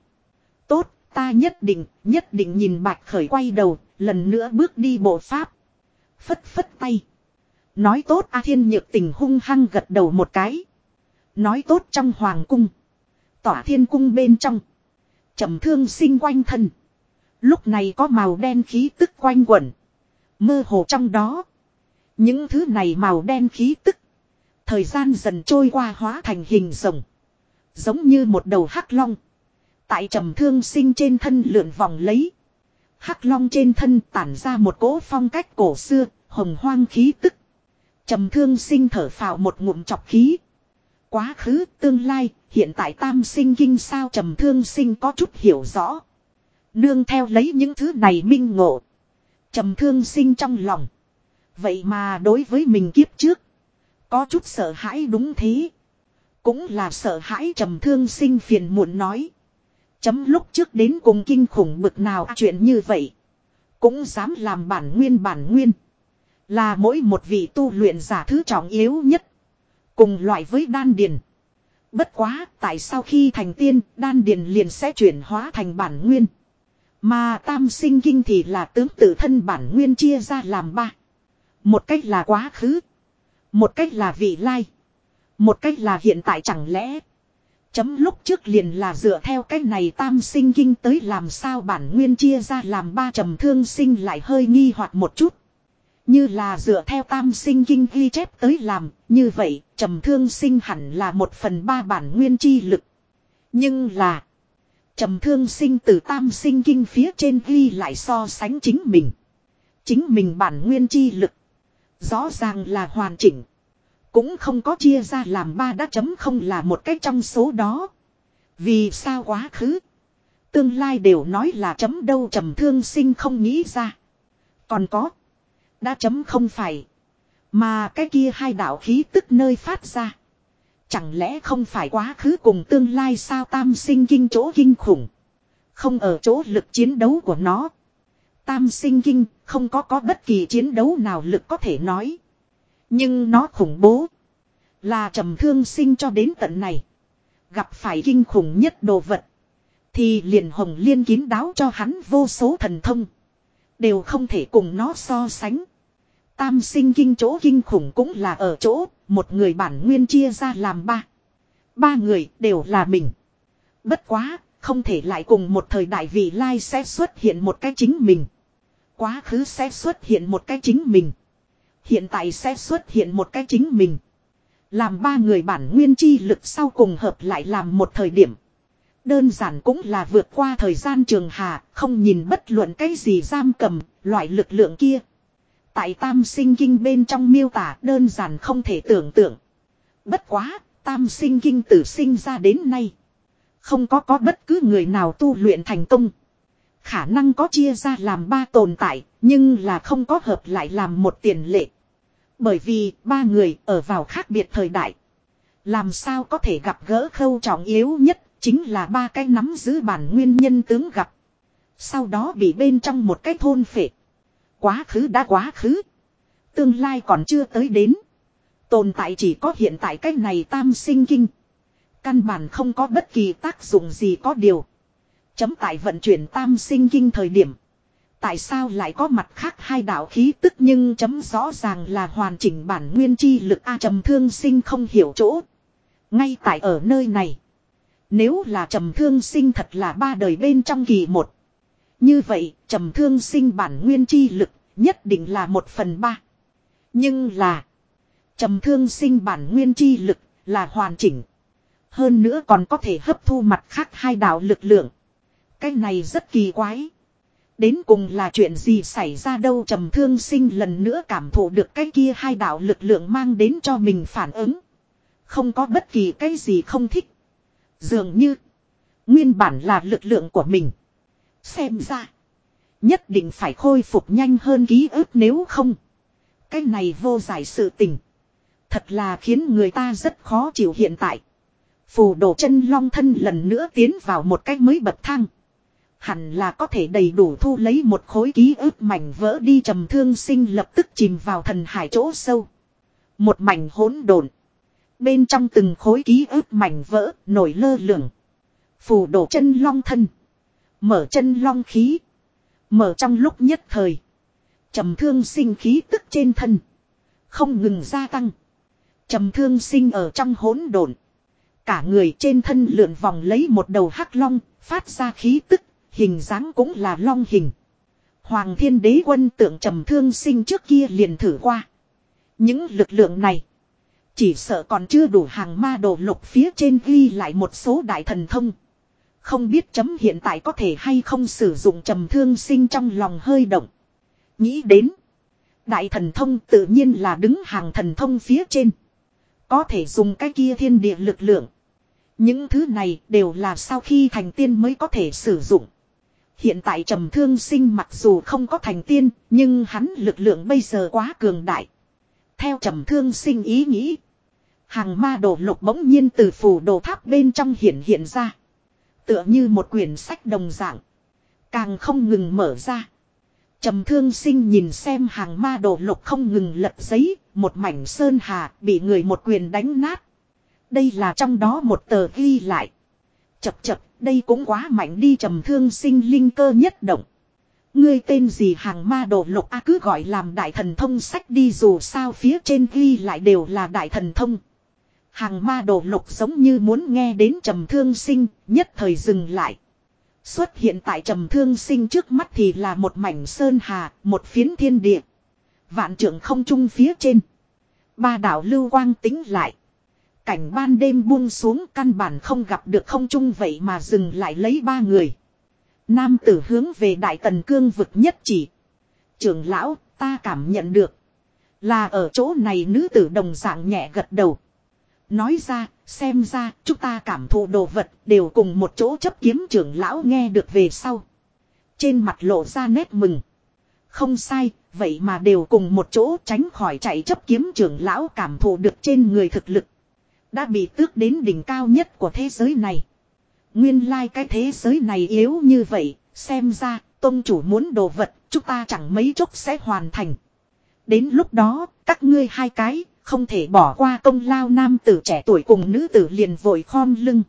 Tốt, ta nhất định, nhất định nhìn bạch khởi quay đầu, lần nữa bước đi bộ pháp. Phất phất tay. Nói tốt A Thiên Nhược Tình hung hăng gật đầu một cái. Nói tốt trong hoàng cung. Tỏa thiên cung bên trong. trầm thương sinh quanh thân. Lúc này có màu đen khí tức quanh quẩn. Mơ hồ trong đó. Những thứ này màu đen khí tức. Thời gian dần trôi qua hóa thành hình rồng. Giống như một đầu hắc long. Tại trầm thương sinh trên thân lượn vòng lấy. Hắc long trên thân tản ra một cỗ phong cách cổ xưa, hồng hoang khí tức. Trầm thương sinh thở phào một ngụm chọc khí. Quá khứ, tương lai, hiện tại tam sinh kinh sao trầm thương sinh có chút hiểu rõ. Nương theo lấy những thứ này minh ngộ. Trầm thương sinh trong lòng. Vậy mà đối với mình kiếp trước. Có chút sợ hãi đúng thế. Cũng là sợ hãi trầm thương sinh phiền muộn nói. Chấm lúc trước đến cùng kinh khủng bực nào à, chuyện như vậy. Cũng dám làm bản nguyên bản nguyên. Là mỗi một vị tu luyện giả thứ trọng yếu nhất. Cùng loại với đan điền. Bất quá, tại sao khi thành tiên, đan điền liền sẽ chuyển hóa thành bản nguyên. Mà tam sinh kinh thì là tướng tự thân bản nguyên chia ra làm ba. Một cách là quá khứ. Một cách là vị lai. Một cách là hiện tại chẳng lẽ. Chấm lúc trước liền là dựa theo cách này tam sinh kinh tới làm sao bản nguyên chia ra làm ba trầm thương sinh lại hơi nghi hoặc một chút. Như là dựa theo tam sinh kinh ghi chép tới làm, như vậy, trầm thương sinh hẳn là một phần ba bản nguyên chi lực. Nhưng là, trầm thương sinh từ tam sinh kinh phía trên ghi lại so sánh chính mình. Chính mình bản nguyên chi lực. Rõ ràng là hoàn chỉnh. Cũng không có chia ra làm ba đã chấm không là một cách trong số đó. Vì sao quá khứ. Tương lai đều nói là chấm đâu trầm thương sinh không nghĩ ra. Còn có. Đã chấm không phải. Mà cái kia hai đạo khí tức nơi phát ra. Chẳng lẽ không phải quá khứ cùng tương lai sao tam sinh kinh chỗ kinh khủng. Không ở chỗ lực chiến đấu của nó. Tam sinh kinh, không có có bất kỳ chiến đấu nào lực có thể nói. Nhưng nó khủng bố. Là trầm thương sinh cho đến tận này. Gặp phải kinh khủng nhất đồ vật. Thì liền hồng liên kín đáo cho hắn vô số thần thông. Đều không thể cùng nó so sánh. Tam sinh kinh chỗ kinh khủng cũng là ở chỗ, một người bản nguyên chia ra làm ba. Ba người đều là mình. Bất quá, không thể lại cùng một thời đại vị lai sẽ xuất hiện một cái chính mình. Quá khứ sẽ xuất hiện một cái chính mình. Hiện tại sẽ xuất hiện một cái chính mình. Làm ba người bản nguyên chi lực sau cùng hợp lại làm một thời điểm. Đơn giản cũng là vượt qua thời gian trường hà, không nhìn bất luận cái gì giam cầm, loại lực lượng kia. Tại tam sinh kinh bên trong miêu tả đơn giản không thể tưởng tượng. Bất quá, tam sinh kinh tử sinh ra đến nay. Không có có bất cứ người nào tu luyện thành công. Khả năng có chia ra làm ba tồn tại, nhưng là không có hợp lại làm một tiền lệ. Bởi vì ba người ở vào khác biệt thời đại. Làm sao có thể gặp gỡ khâu trọng yếu nhất chính là ba cái nắm giữ bản nguyên nhân tướng gặp. Sau đó bị bên trong một cái thôn phệ. Quá khứ đã quá khứ. Tương lai còn chưa tới đến. Tồn tại chỉ có hiện tại cái này tam sinh kinh. Căn bản không có bất kỳ tác dụng gì có điều. Chấm tại vận chuyển tam sinh kinh thời điểm. Tại sao lại có mặt khác hai đạo khí tức nhưng chấm rõ ràng là hoàn chỉnh bản nguyên chi lực A trầm thương sinh không hiểu chỗ. Ngay tại ở nơi này. Nếu là trầm thương sinh thật là ba đời bên trong kỳ một. Như vậy, trầm thương sinh bản nguyên chi lực, nhất định là một phần ba. Nhưng là, trầm thương sinh bản nguyên chi lực, là hoàn chỉnh. Hơn nữa còn có thể hấp thu mặt khác hai đạo lực lượng. Cái này rất kỳ quái. Đến cùng là chuyện gì xảy ra đâu trầm thương sinh lần nữa cảm thụ được cái kia hai đạo lực lượng mang đến cho mình phản ứng. Không có bất kỳ cái gì không thích. Dường như, nguyên bản là lực lượng của mình. Xem ra. Nhất định phải khôi phục nhanh hơn ký ức nếu không. Cái này vô giải sự tình. Thật là khiến người ta rất khó chịu hiện tại. Phù đồ chân long thân lần nữa tiến vào một cách mới bậc thang. Hẳn là có thể đầy đủ thu lấy một khối ký ức mảnh vỡ đi trầm thương sinh lập tức chìm vào thần hải chỗ sâu. Một mảnh hỗn độn. Bên trong từng khối ký ức mảnh vỡ nổi lơ lửng. Phù đổ chân long thân. Mở chân long khí. Mở trong lúc nhất thời. trầm thương sinh khí tức trên thân. Không ngừng gia tăng. trầm thương sinh ở trong hỗn độn. Cả người trên thân lượn vòng lấy một đầu hắc long, phát ra khí tức, hình dáng cũng là long hình. Hoàng thiên đế quân tượng trầm thương sinh trước kia liền thử qua. Những lực lượng này. Chỉ sợ còn chưa đủ hàng ma đồ lục phía trên ghi lại một số đại thần thông. Không biết chấm hiện tại có thể hay không sử dụng trầm thương sinh trong lòng hơi động. Nghĩ đến. Đại thần thông tự nhiên là đứng hàng thần thông phía trên. Có thể dùng cái kia thiên địa lực lượng. Những thứ này đều là sau khi thành tiên mới có thể sử dụng. Hiện tại trầm thương sinh mặc dù không có thành tiên, nhưng hắn lực lượng bây giờ quá cường đại. Theo trầm thương sinh ý nghĩ. Hàng ma đồ lục bỗng nhiên từ phủ đồ tháp bên trong hiện hiện ra. Tựa như một quyển sách đồng dạng. Càng không ngừng mở ra. Trầm thương sinh nhìn xem hàng ma đồ lục không ngừng lật giấy, một mảnh sơn hà bị người một quyền đánh nát. Đây là trong đó một tờ ghi lại. Chập chập, đây cũng quá mạnh đi trầm thương sinh linh cơ nhất động. Ngươi tên gì hàng ma đồ lục a cứ gọi làm đại thần thông sách đi dù sao phía trên ghi lại đều là đại thần thông. Hàng ma đồ lục giống như muốn nghe đến trầm thương sinh, nhất thời dừng lại. Xuất hiện tại trầm thương sinh trước mắt thì là một mảnh sơn hà, một phiến thiên địa. Vạn trưởng không trung phía trên. Ba đảo lưu quang tính lại. Cảnh ban đêm buông xuống căn bản không gặp được không trung vậy mà dừng lại lấy ba người. Nam tử hướng về đại tần cương vực nhất chỉ. Trưởng lão, ta cảm nhận được. Là ở chỗ này nữ tử đồng dạng nhẹ gật đầu. Nói ra, xem ra, chúng ta cảm thụ đồ vật đều cùng một chỗ chấp kiếm trưởng lão nghe được về sau. Trên mặt lộ ra nét mừng. Không sai, vậy mà đều cùng một chỗ tránh khỏi chạy chấp kiếm trưởng lão cảm thụ được trên người thực lực. Đã bị tước đến đỉnh cao nhất của thế giới này. Nguyên lai like cái thế giới này yếu như vậy, xem ra, tôn chủ muốn đồ vật, chúng ta chẳng mấy chốc sẽ hoàn thành. Đến lúc đó, các ngươi hai cái, không thể bỏ qua công lao nam tử trẻ tuổi cùng nữ tử liền vội khom lưng.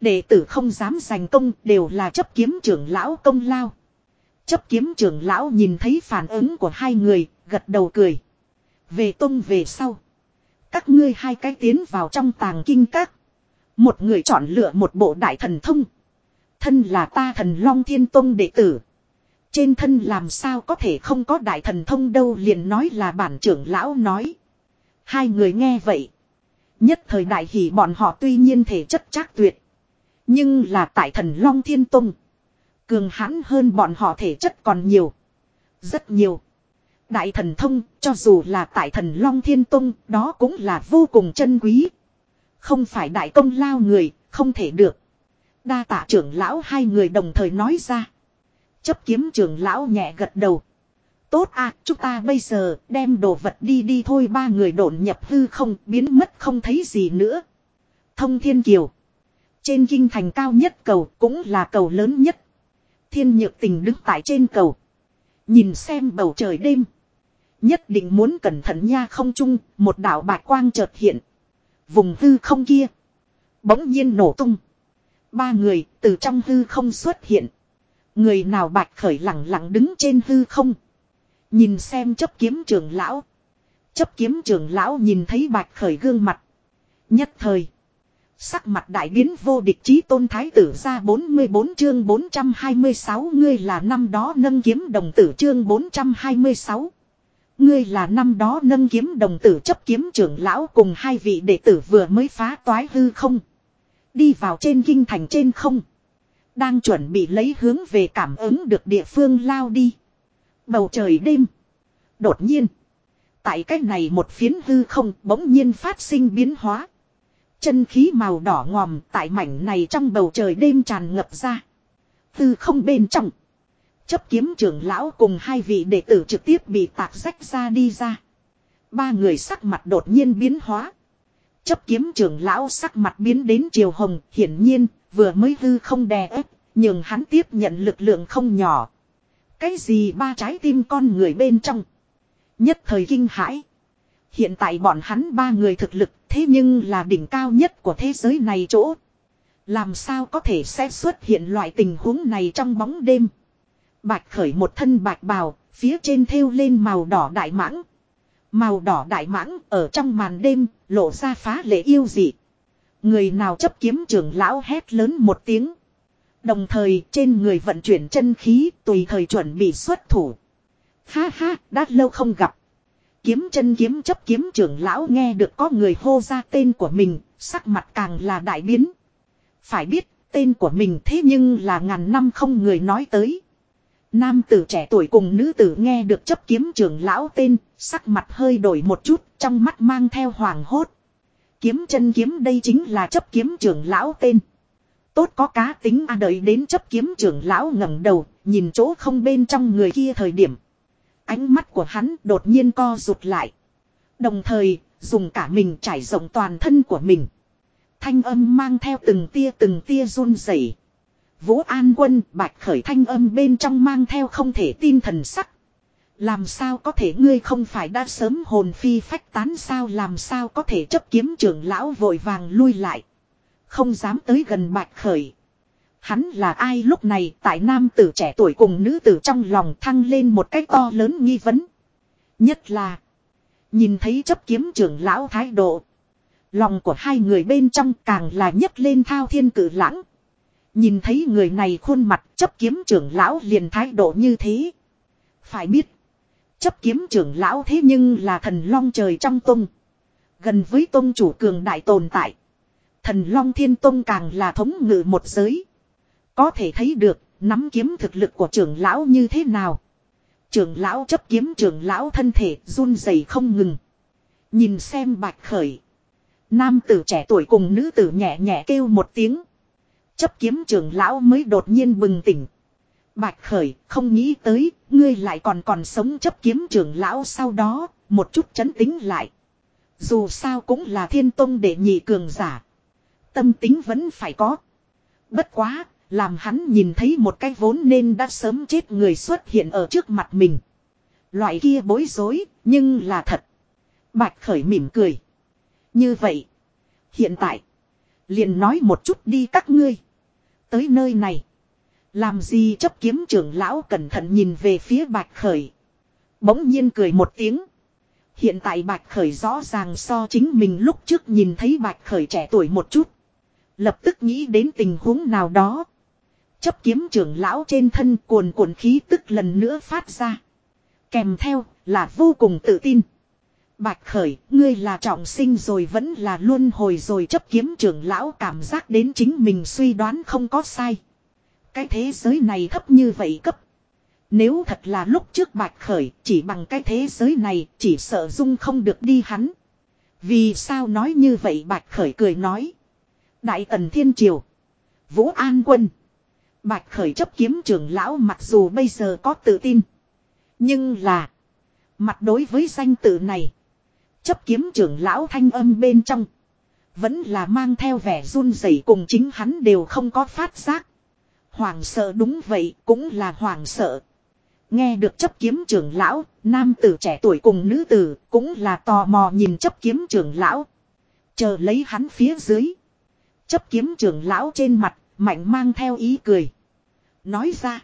Đệ tử không dám giành công đều là chấp kiếm trưởng lão công lao. Chấp kiếm trưởng lão nhìn thấy phản ứng của hai người, gật đầu cười. Về tung về sau. Các ngươi hai cái tiến vào trong tàng kinh các. Một người chọn lựa một bộ đại thần thông. Thân là ta thần Long Thiên Tông đệ tử. Trên thân làm sao có thể không có đại thần thông đâu liền nói là bản trưởng lão nói. Hai người nghe vậy. Nhất thời đại hỷ bọn họ tuy nhiên thể chất chắc tuyệt. Nhưng là tại thần Long Thiên Tông. Cường hãn hơn bọn họ thể chất còn nhiều. Rất nhiều. Đại thần thông, cho dù là tại thần Long Thiên Tông, đó cũng là vô cùng chân quý. Không phải đại công lao người, không thể được. Đa tạ trưởng lão hai người đồng thời nói ra. Chấp kiếm trưởng lão nhẹ gật đầu. Tốt à, chúng ta bây giờ đem đồ vật đi đi thôi ba người đổn nhập hư không biến mất không thấy gì nữa. Thông Thiên Kiều. Trên kinh thành cao nhất cầu cũng là cầu lớn nhất. Thiên nhược tình đứng tại trên cầu. Nhìn xem bầu trời đêm. Nhất định muốn cẩn thận nha không chung, một đạo bạch quang chợt hiện. Vùng hư không kia. Bỗng nhiên nổ tung. Ba người từ trong hư không xuất hiện. Người nào bạch khởi lặng lặng đứng trên hư không. Nhìn xem chấp kiếm trường lão. Chấp kiếm trường lão nhìn thấy bạch khởi gương mặt. Nhất thời. Sắc mặt đại biến vô địch chí tôn thái tử ra 44 chương 426 ngươi là năm đó nâng kiếm đồng tử chương 426. Ngươi là năm đó nâng kiếm đồng tử chấp kiếm trưởng lão cùng hai vị đệ tử vừa mới phá toái hư không. Đi vào trên kinh thành trên không. Đang chuẩn bị lấy hướng về cảm ứng được địa phương lao đi. Bầu trời đêm. Đột nhiên. Tại cách này một phiến hư không bỗng nhiên phát sinh biến hóa. Chân khí màu đỏ ngòm tại mảnh này trong bầu trời đêm tràn ngập ra. Hư không bên trong. Chấp kiếm trưởng lão cùng hai vị đệ tử trực tiếp bị tạc rách ra đi ra. Ba người sắc mặt đột nhiên biến hóa. Chấp kiếm trưởng lão sắc mặt biến đến chiều hồng, hiển nhiên, vừa mới hư không đè ép, nhưng hắn tiếp nhận lực lượng không nhỏ. Cái gì ba trái tim con người bên trong? Nhất thời kinh hãi. Hiện tại bọn hắn ba người thực lực thế nhưng là đỉnh cao nhất của thế giới này chỗ. Làm sao có thể sẽ xuất hiện loại tình huống này trong bóng đêm. Bạch khởi một thân bạch bào, phía trên thêu lên màu đỏ đại mãng. Màu đỏ đại mãng ở trong màn đêm, lộ ra phá lệ yêu dị. Người nào chấp kiếm trưởng lão hét lớn một tiếng. Đồng thời trên người vận chuyển chân khí tùy thời chuẩn bị xuất thủ. Ha ha, đã lâu không gặp. Kiếm chân kiếm chấp kiếm trưởng lão nghe được có người hô ra tên của mình, sắc mặt càng là đại biến. Phải biết, Tên của mình thế nhưng là ngàn năm không người nói tới. Nam tử trẻ tuổi cùng nữ tử nghe được chấp kiếm trưởng lão tên, sắc mặt hơi đổi một chút, trong mắt mang theo hoàng hốt. Kiếm chân kiếm đây chính là chấp kiếm trưởng lão tên. Tốt có cá tính a đợi đến chấp kiếm trưởng lão ngẩng đầu, nhìn chỗ không bên trong người kia thời điểm. Ánh mắt của hắn đột nhiên co rụt lại. Đồng thời, dùng cả mình trải rộng toàn thân của mình. Thanh âm mang theo từng tia từng tia run rẩy. Vũ An Quân, bạch khởi thanh âm bên trong mang theo không thể tin thần sắc. Làm sao có thể ngươi không phải đã sớm hồn phi phách tán sao làm sao có thể chấp kiếm trưởng lão vội vàng lui lại. Không dám tới gần bạch khởi. Hắn là ai lúc này tại nam tử trẻ tuổi cùng nữ tử trong lòng thăng lên một cách to lớn nghi vấn. Nhất là. Nhìn thấy chấp kiếm trưởng lão thái độ. Lòng của hai người bên trong càng là nhấc lên thao thiên cử lãng. Nhìn thấy người này khuôn mặt chấp kiếm trưởng lão liền thái độ như thế. Phải biết. Chấp kiếm trưởng lão thế nhưng là thần long trời trong tung. Gần với tông chủ cường đại tồn tại. Thần long thiên tông càng là thống ngự một giới. Có thể thấy được, nắm kiếm thực lực của trưởng lão như thế nào. Trưởng lão chấp kiếm trưởng lão thân thể run rẩy không ngừng. Nhìn xem bạch khởi. Nam tử trẻ tuổi cùng nữ tử nhẹ nhẹ kêu một tiếng. Chấp kiếm trưởng lão mới đột nhiên bừng tỉnh. Bạch khởi không nghĩ tới ngươi lại còn còn sống chấp kiếm trưởng lão sau đó một chút chấn tính lại. Dù sao cũng là thiên tông để nhị cường giả. Tâm tính vẫn phải có. Bất quá, làm hắn nhìn thấy một cái vốn nên đã sớm chết người xuất hiện ở trước mặt mình. Loại kia bối rối, nhưng là thật. Bạch khởi mỉm cười. Như vậy. Hiện tại. Liền nói một chút đi các ngươi. Tới nơi này. Làm gì chấp kiếm trưởng lão cẩn thận nhìn về phía bạch khởi. Bỗng nhiên cười một tiếng. Hiện tại bạch khởi rõ ràng so chính mình lúc trước nhìn thấy bạch khởi trẻ tuổi một chút. Lập tức nghĩ đến tình huống nào đó. Chấp kiếm trưởng lão trên thân cuồn cuộn khí tức lần nữa phát ra. Kèm theo là vô cùng tự tin. Bạch khởi, ngươi là trọng sinh rồi vẫn là luân hồi rồi chấp kiếm trưởng lão cảm giác đến chính mình suy đoán không có sai. Cái thế giới này thấp như vậy cấp. Nếu thật là lúc trước bạch khởi chỉ bằng cái thế giới này chỉ sợ dung không được đi hắn. Vì sao nói như vậy bạch khởi cười nói. Đại tần thiên triều. Vũ An quân. Bạch khởi chấp kiếm trưởng lão mặc dù bây giờ có tự tin. Nhưng là. Mặt đối với danh tự này. Chấp kiếm trưởng lão thanh âm bên trong. Vẫn là mang theo vẻ run rẩy cùng chính hắn đều không có phát giác. Hoàng sợ đúng vậy cũng là hoàng sợ. Nghe được chấp kiếm trưởng lão, nam tử trẻ tuổi cùng nữ tử cũng là tò mò nhìn chấp kiếm trưởng lão. Chờ lấy hắn phía dưới. Chấp kiếm trưởng lão trên mặt, mạnh mang theo ý cười. Nói ra.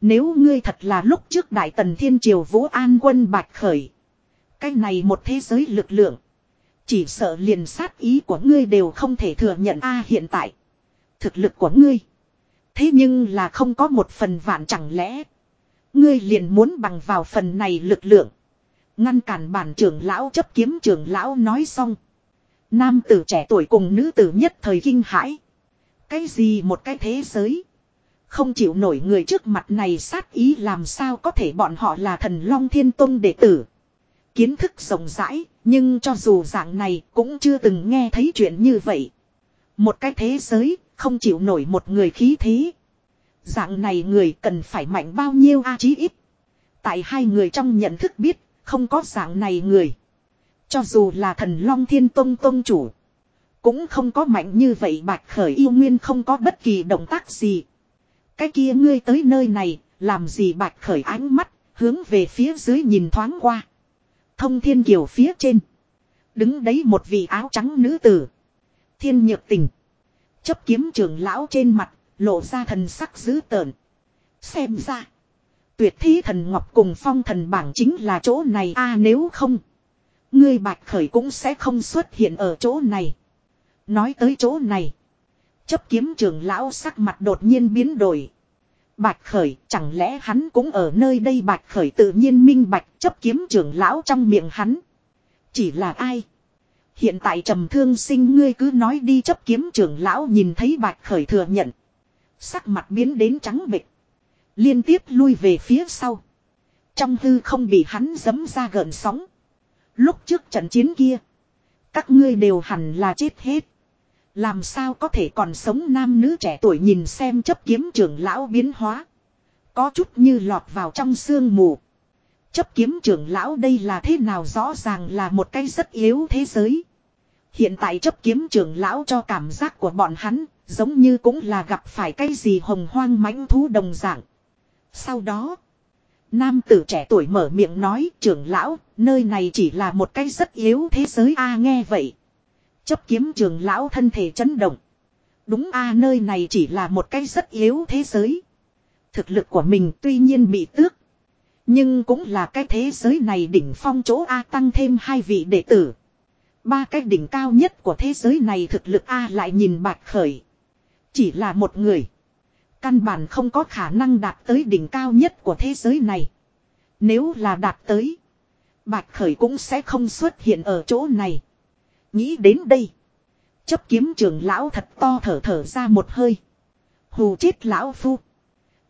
Nếu ngươi thật là lúc trước Đại Tần Thiên Triều Vũ An quân bạch khởi. Cái này một thế giới lực lượng. Chỉ sợ liền sát ý của ngươi đều không thể thừa nhận a à, hiện tại. Thực lực của ngươi. Thế nhưng là không có một phần vạn chẳng lẽ. Ngươi liền muốn bằng vào phần này lực lượng. Ngăn cản bản trưởng lão chấp kiếm trưởng lão nói xong. Nam tử trẻ tuổi cùng nữ tử nhất thời kinh hãi. Cái gì một cái thế giới. Không chịu nổi người trước mặt này sát ý làm sao có thể bọn họ là thần Long Thiên Tông đệ tử. Kiến thức rộng rãi, nhưng cho dù dạng này cũng chưa từng nghe thấy chuyện như vậy. Một cái thế giới, không chịu nổi một người khí thế. Dạng này người cần phải mạnh bao nhiêu a chí ít. Tại hai người trong nhận thức biết, không có dạng này người. Cho dù là thần Long Thiên Tông Tông chủ. Cũng không có mạnh như vậy bạch khởi yêu nguyên không có bất kỳ động tác gì. Cái kia ngươi tới nơi này, làm gì bạch khởi ánh mắt, hướng về phía dưới nhìn thoáng qua. Thông thiên kiều phía trên. Đứng đấy một vị áo trắng nữ tử. Thiên nhược tình. Chấp kiếm trưởng lão trên mặt, lộ ra thần sắc dữ tợn. Xem ra. Tuyệt thi thần ngọc cùng phong thần bảng chính là chỗ này a nếu không. Ngươi bạch khởi cũng sẽ không xuất hiện ở chỗ này. Nói tới chỗ này. Chấp kiếm trưởng lão sắc mặt đột nhiên biến đổi. Bạch khởi, chẳng lẽ hắn cũng ở nơi đây bạch khởi tự nhiên minh bạch, chấp kiếm trưởng lão trong miệng hắn. Chỉ là ai? Hiện tại trầm thương sinh, ngươi cứ nói đi chấp kiếm trưởng lão nhìn thấy bạch khởi thừa nhận. Sắc mặt biến đến trắng bệch. Liên tiếp lui về phía sau. Trong hư không bị hắn dấm ra gợn sóng. Lúc trước trận chiến kia. Các ngươi đều hẳn là chết hết. Làm sao có thể còn sống nam nữ trẻ tuổi nhìn xem chấp kiếm trưởng lão biến hóa. Có chút như lọt vào trong sương mù. Chấp kiếm trưởng lão đây là thế nào rõ ràng là một cái rất yếu thế giới. Hiện tại chấp kiếm trưởng lão cho cảm giác của bọn hắn giống như cũng là gặp phải cái gì hồng hoang mãnh thú đồng dạng. Sau đó, nam tử trẻ tuổi mở miệng nói trưởng lão, nơi này chỉ là một cái rất yếu thế giới a nghe vậy. Chấp kiếm trường lão thân thể chấn động. Đúng a, nơi này chỉ là một cái rất yếu thế giới. Thực lực của mình tuy nhiên bị tước. Nhưng cũng là cái thế giới này đỉnh phong chỗ A tăng thêm hai vị đệ tử. Ba cái đỉnh cao nhất của thế giới này thực lực A lại nhìn bạch khởi. Chỉ là một người. Căn bản không có khả năng đạt tới đỉnh cao nhất của thế giới này. Nếu là đạt tới. Bạch khởi cũng sẽ không xuất hiện ở chỗ này. Nghĩ đến đây. Chấp kiếm trưởng lão thật to thở thở ra một hơi. Hù chết lão phu.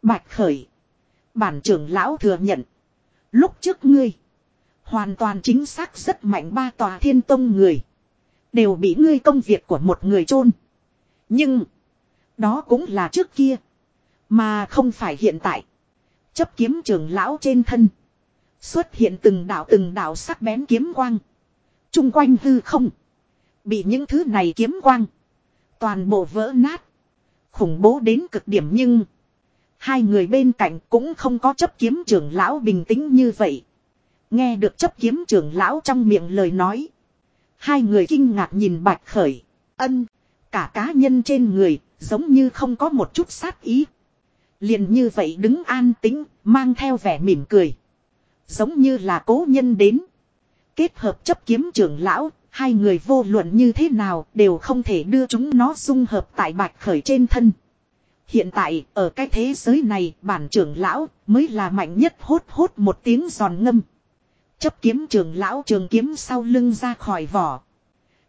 Bạch khởi. Bản trưởng lão thừa nhận. Lúc trước ngươi. Hoàn toàn chính xác rất mạnh ba tòa thiên tông người. Đều bị ngươi công việc của một người chôn Nhưng. Đó cũng là trước kia. Mà không phải hiện tại. Chấp kiếm trưởng lão trên thân. Xuất hiện từng đạo từng đạo sắc bén kiếm quang. Trung quanh hư không. Bị những thứ này kiếm quang. Toàn bộ vỡ nát. Khủng bố đến cực điểm nhưng. Hai người bên cạnh cũng không có chấp kiếm trưởng lão bình tĩnh như vậy. Nghe được chấp kiếm trưởng lão trong miệng lời nói. Hai người kinh ngạc nhìn bạch khởi. Ân. Cả cá nhân trên người giống như không có một chút sát ý. Liền như vậy đứng an tĩnh, mang theo vẻ mỉm cười. Giống như là cố nhân đến. Kết hợp chấp kiếm trưởng lão. Hai người vô luận như thế nào đều không thể đưa chúng nó dung hợp tại bạch khởi trên thân. Hiện tại, ở cái thế giới này, bản trưởng lão mới là mạnh nhất hốt hốt một tiếng giòn ngâm. Chấp kiếm trưởng lão trường kiếm sau lưng ra khỏi vỏ.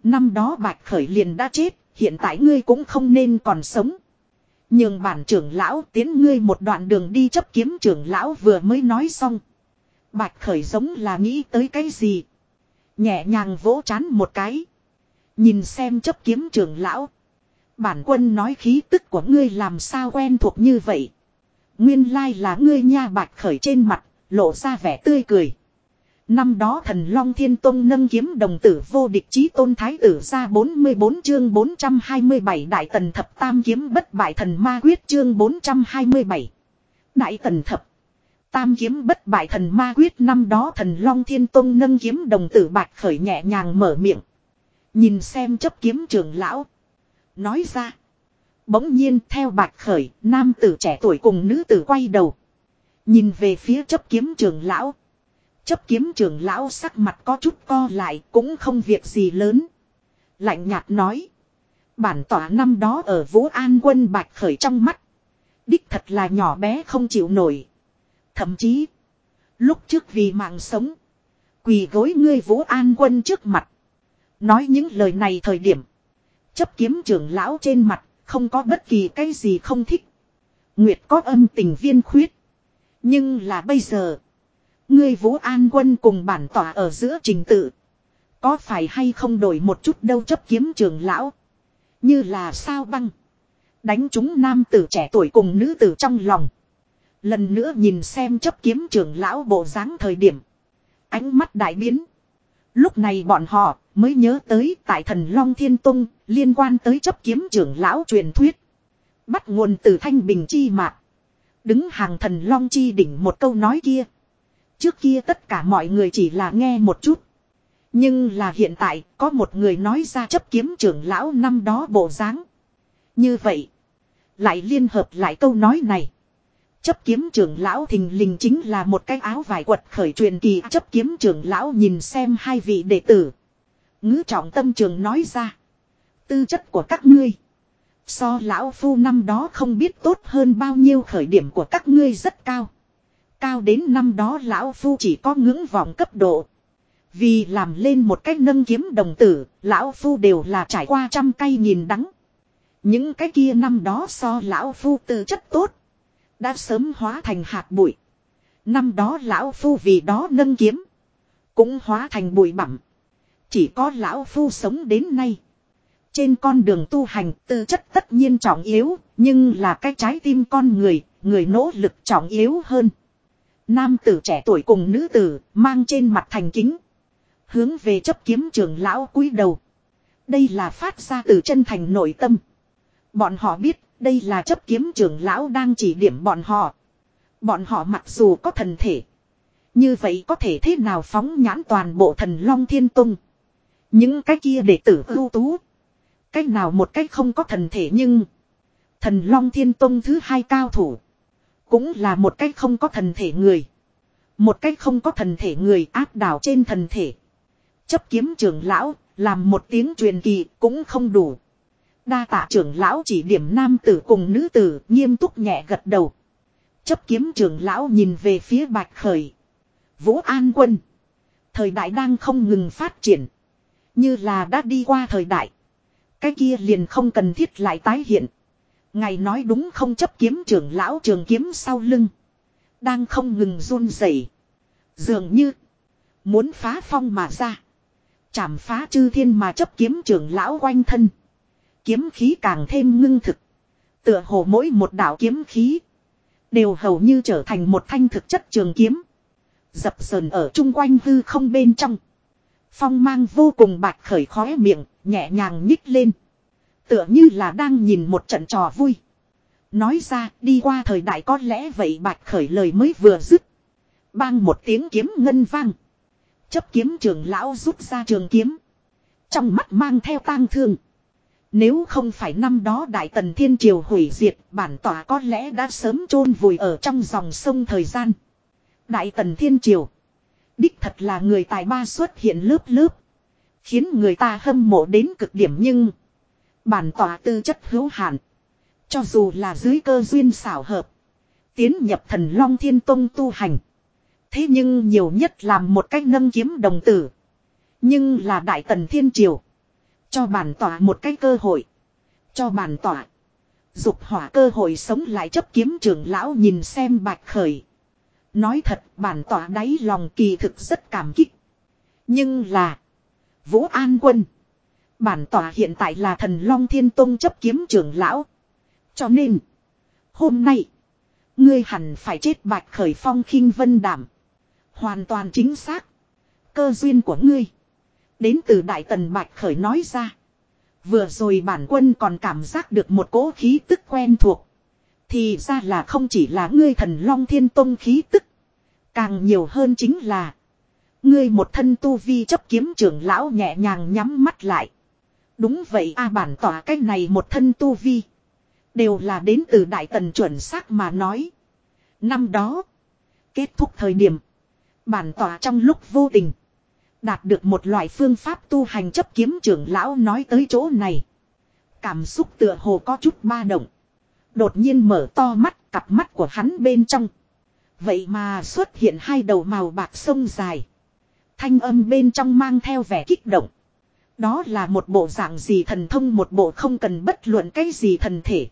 Năm đó bạch khởi liền đã chết, hiện tại ngươi cũng không nên còn sống. Nhưng bản trưởng lão tiến ngươi một đoạn đường đi chấp kiếm trưởng lão vừa mới nói xong. Bạch khởi giống là nghĩ tới cái gì. Nhẹ nhàng vỗ chán một cái. Nhìn xem chấp kiếm trưởng lão Bản quân nói khí tức của ngươi làm sao quen thuộc như vậy. Nguyên lai là ngươi nha bạch khởi trên mặt, lộ ra vẻ tươi cười. Năm đó thần Long Thiên Tông nâng kiếm đồng tử vô địch chí tôn thái tử ra 44 chương 427 đại tần thập tam kiếm bất bại thần ma quyết chương 427. Đại tần thập. Tam kiếm bất bại thần ma quyết năm đó thần Long Thiên Tông nâng kiếm đồng tử bạch khởi nhẹ nhàng mở miệng. Nhìn xem chấp kiếm trường lão nói ra. Bỗng nhiên theo bạch khởi, nam tử trẻ tuổi cùng nữ tử quay đầu. Nhìn về phía chấp kiếm trường lão. Chấp kiếm trường lão sắc mặt có chút co lại cũng không việc gì lớn. Lạnh nhạt nói. Bản tỏa năm đó ở Vũ An quân bạch khởi trong mắt. Đích thật là nhỏ bé không chịu nổi. Thậm chí. Lúc trước vì mạng sống. Quỳ gối ngươi Vũ An quân trước mặt. Nói những lời này thời điểm. Chấp kiếm trưởng lão trên mặt, không có bất kỳ cái gì không thích. Nguyệt có âm tình viên khuyết. Nhưng là bây giờ, ngươi Vũ An quân cùng bản tỏa ở giữa trình tự. Có phải hay không đổi một chút đâu chấp kiếm trưởng lão. Như là sao băng. Đánh chúng nam tử trẻ tuổi cùng nữ tử trong lòng. Lần nữa nhìn xem chấp kiếm trưởng lão bộ dáng thời điểm. Ánh mắt đại biến. Lúc này bọn họ mới nhớ tới tại thần Long Thiên Tông liên quan tới chấp kiếm trưởng lão truyền thuyết. Bắt nguồn từ thanh bình chi mạc. Đứng hàng thần Long chi đỉnh một câu nói kia. Trước kia tất cả mọi người chỉ là nghe một chút. Nhưng là hiện tại có một người nói ra chấp kiếm trưởng lão năm đó bộ dáng Như vậy. Lại liên hợp lại câu nói này. Chấp kiếm trưởng lão thình lình chính là một cái áo vải quật khởi truyền kỳ chấp kiếm trưởng lão nhìn xem hai vị đệ tử. Ngữ trọng tâm trường nói ra. Tư chất của các ngươi. So lão phu năm đó không biết tốt hơn bao nhiêu khởi điểm của các ngươi rất cao. Cao đến năm đó lão phu chỉ có ngưỡng vọng cấp độ. Vì làm lên một cách nâng kiếm đồng tử, lão phu đều là trải qua trăm cây nhìn đắng. Những cái kia năm đó so lão phu tư chất tốt. Đã sớm hóa thành hạt bụi. Năm đó lão phu vì đó nâng kiếm. Cũng hóa thành bụi bặm. Chỉ có lão phu sống đến nay. Trên con đường tu hành, tư chất tất nhiên trọng yếu. Nhưng là cái trái tim con người. Người nỗ lực trọng yếu hơn. Nam tử trẻ tuổi cùng nữ tử, mang trên mặt thành kính. Hướng về chấp kiếm trường lão cúi đầu. Đây là phát ra từ chân thành nội tâm. Bọn họ biết đây là chấp kiếm trưởng lão đang chỉ điểm bọn họ. Bọn họ mặc dù có thần thể. Như vậy có thể thế nào phóng nhãn toàn bộ thần Long Thiên Tông. Những cái kia đệ tử ưu tú. Cách nào một cách không có thần thể nhưng. Thần Long Thiên Tông thứ hai cao thủ. Cũng là một cách không có thần thể người. Một cách không có thần thể người áp đảo trên thần thể. Chấp kiếm trưởng lão, làm một tiếng truyền kỳ cũng không đủ. Đa tạ trưởng lão chỉ điểm nam tử cùng nữ tử nghiêm túc nhẹ gật đầu. Chấp kiếm trưởng lão nhìn về phía bạch khởi. Vũ An Quân. Thời đại đang không ngừng phát triển. Như là đã đi qua thời đại. Cái kia liền không cần thiết lại tái hiện. Ngài nói đúng không chấp kiếm trưởng lão trường kiếm sau lưng. Đang không ngừng run rẩy, Dường như. Muốn phá phong mà ra. Chảm phá chư thiên mà chấp kiếm trưởng lão quanh thân. Kiếm khí càng thêm ngưng thực. Tựa hồ mỗi một đạo kiếm khí. Đều hầu như trở thành một thanh thực chất trường kiếm. Dập sờn ở chung quanh hư không bên trong. Phong mang vô cùng bạch khởi khóe miệng, nhẹ nhàng nhích lên. Tựa như là đang nhìn một trận trò vui. Nói ra, đi qua thời đại có lẽ vậy bạch khởi lời mới vừa dứt. Bang một tiếng kiếm ngân vang. Chấp kiếm trường lão rút ra trường kiếm. Trong mắt mang theo tang thương. Nếu không phải năm đó Đại Tần Thiên Triều hủy diệt, bản tỏa có lẽ đã sớm chôn vùi ở trong dòng sông thời gian. Đại Tần Thiên Triều. Đích thật là người tài ba xuất hiện lớp lớp. Khiến người ta hâm mộ đến cực điểm nhưng. Bản tỏa tư chất hữu hạn. Cho dù là dưới cơ duyên xảo hợp. Tiến nhập thần Long Thiên Tông tu hành. Thế nhưng nhiều nhất làm một cách nâng kiếm đồng tử. Nhưng là Đại Tần Thiên Triều. Cho bản tỏa một cái cơ hội. Cho bản tỏa. Dục hỏa cơ hội sống lại chấp kiếm trưởng lão nhìn xem bạch khởi. Nói thật, bản tỏa đáy lòng kỳ thực rất cảm kích. Nhưng là. Vũ An Quân. Bản tỏa hiện tại là thần Long Thiên Tông chấp kiếm trưởng lão. Cho nên. Hôm nay. Ngươi hẳn phải chết bạch khởi phong khinh vân đảm. Hoàn toàn chính xác. Cơ duyên của ngươi. Đến từ Đại Tần Bạch Khởi nói ra. Vừa rồi bản quân còn cảm giác được một cỗ khí tức quen thuộc. Thì ra là không chỉ là ngươi thần Long Thiên Tông khí tức. Càng nhiều hơn chính là. Ngươi một thân tu vi chấp kiếm trưởng lão nhẹ nhàng nhắm mắt lại. Đúng vậy a, bản tỏa cách này một thân tu vi. Đều là đến từ Đại Tần chuẩn xác mà nói. Năm đó. Kết thúc thời điểm. Bản tỏa trong lúc vô tình. Đạt được một loại phương pháp tu hành chấp kiếm trưởng lão nói tới chỗ này. Cảm xúc tựa hồ có chút ba động. Đột nhiên mở to mắt, cặp mắt của hắn bên trong. Vậy mà xuất hiện hai đầu màu bạc sông dài. Thanh âm bên trong mang theo vẻ kích động. Đó là một bộ dạng gì thần thông một bộ không cần bất luận cái gì thần thể.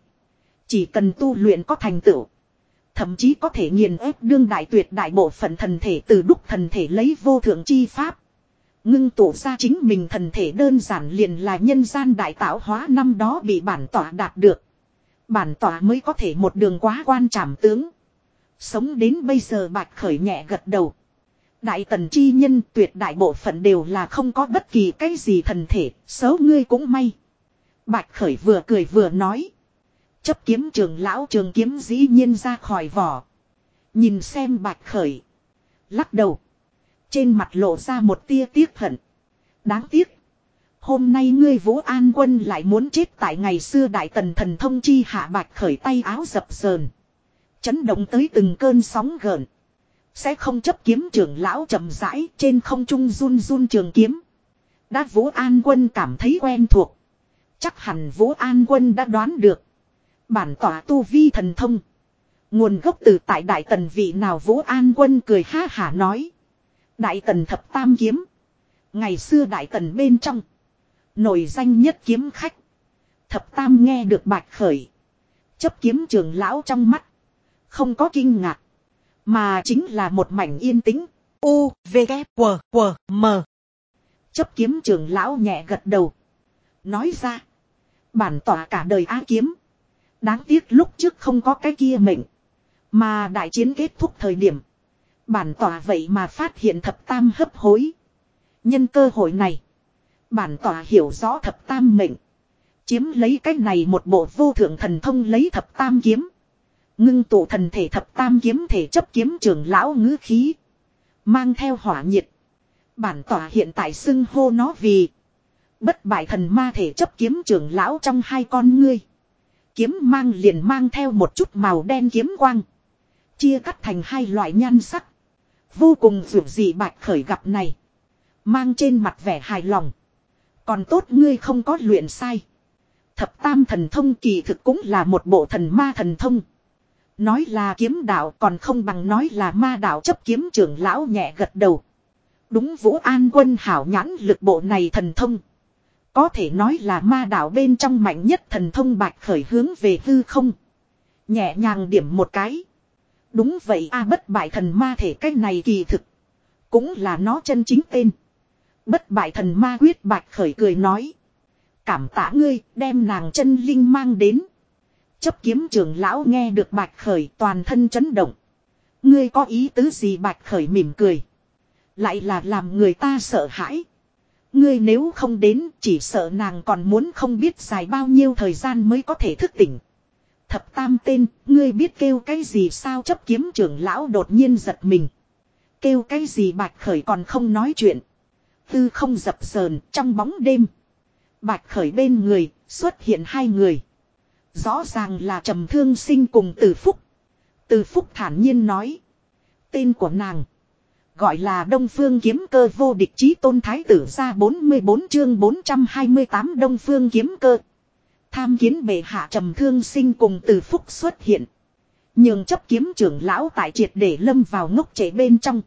Chỉ cần tu luyện có thành tựu. Thậm chí có thể nghiền ép đương đại tuyệt đại bộ phận thần thể từ đúc thần thể lấy vô thượng chi pháp. Ngưng tụ ra chính mình thần thể đơn giản liền là nhân gian đại tạo hóa năm đó bị bản tỏa đạt được. Bản tỏa mới có thể một đường quá quan trảm tướng. Sống đến bây giờ bạch khởi nhẹ gật đầu. Đại tần chi nhân tuyệt đại bộ phận đều là không có bất kỳ cái gì thần thể, xấu ngươi cũng may. Bạch khởi vừa cười vừa nói. Chấp kiếm trường lão trường kiếm dĩ nhiên ra khỏi vỏ. Nhìn xem bạch khởi. Lắc đầu. Trên mặt lộ ra một tia tiếc hận. Đáng tiếc. Hôm nay ngươi Vũ An Quân lại muốn chết tại ngày xưa Đại Tần Thần Thông Chi hạ bạch khởi tay áo dập sờn. Chấn động tới từng cơn sóng gợn. Sẽ không chấp kiếm trưởng lão chậm rãi trên không trung run run trường kiếm. Đã Vũ An Quân cảm thấy quen thuộc. Chắc hẳn Vũ An Quân đã đoán được. Bản tỏa tu vi thần thông. Nguồn gốc từ tại Đại Tần vị nào Vũ An Quân cười ha hả nói. Đại tần thập tam kiếm. Ngày xưa đại tần bên trong. Nổi danh nhất kiếm khách. Thập tam nghe được bạch khởi. Chấp kiếm trường lão trong mắt. Không có kinh ngạc. Mà chính là một mảnh yên tĩnh. U, V, K, W, W, M. Chấp kiếm trường lão nhẹ gật đầu. Nói ra. Bản tỏa cả đời á kiếm. Đáng tiếc lúc trước không có cái kia mệnh. Mà đại chiến kết thúc thời điểm. Bản tỏa vậy mà phát hiện thập tam hấp hối. Nhân cơ hội này. Bản tỏa hiểu rõ thập tam mệnh. Chiếm lấy cái này một bộ vô thượng thần thông lấy thập tam kiếm. Ngưng tụ thần thể thập tam kiếm thể chấp kiếm trưởng lão ngữ khí. Mang theo hỏa nhiệt. Bản tỏa hiện tại xưng hô nó vì. Bất bại thần ma thể chấp kiếm trưởng lão trong hai con ngươi. Kiếm mang liền mang theo một chút màu đen kiếm quang. Chia cắt thành hai loại nhan sắc. Vô cùng dù dị bạch khởi gặp này. Mang trên mặt vẻ hài lòng. Còn tốt ngươi không có luyện sai. Thập tam thần thông kỳ thực cũng là một bộ thần ma thần thông. Nói là kiếm đạo còn không bằng nói là ma đạo chấp kiếm trưởng lão nhẹ gật đầu. Đúng Vũ An quân hảo nhãn lực bộ này thần thông. Có thể nói là ma đạo bên trong mạnh nhất thần thông bạch khởi hướng về hư không. Nhẹ nhàng điểm một cái. Đúng vậy a, bất bại thần ma thể cái này kỳ thực. Cũng là nó chân chính tên. Bất bại thần ma quyết bạch khởi cười nói. Cảm tạ ngươi, đem nàng chân linh mang đến. Chấp kiếm trưởng lão nghe được bạch khởi toàn thân chấn động. Ngươi có ý tứ gì bạch khởi mỉm cười. Lại là làm người ta sợ hãi. Ngươi nếu không đến, chỉ sợ nàng còn muốn không biết dài bao nhiêu thời gian mới có thể thức tỉnh. Thập tam tên, ngươi biết kêu cái gì sao chấp kiếm trưởng lão đột nhiên giật mình. Kêu cái gì bạch khởi còn không nói chuyện. Tư không dập sờn trong bóng đêm. Bạch khởi bên người, xuất hiện hai người. Rõ ràng là trầm thương sinh cùng từ phúc. Từ phúc thản nhiên nói. Tên của nàng. Gọi là Đông Phương Kiếm Cơ vô địch chí tôn thái tử ra 44 chương 428 Đông Phương Kiếm Cơ. Tham kiến bệ hạ trầm thương sinh cùng từ phúc xuất hiện. Nhưng chấp kiếm trưởng lão tại triệt để lâm vào ngốc trẻ bên trong.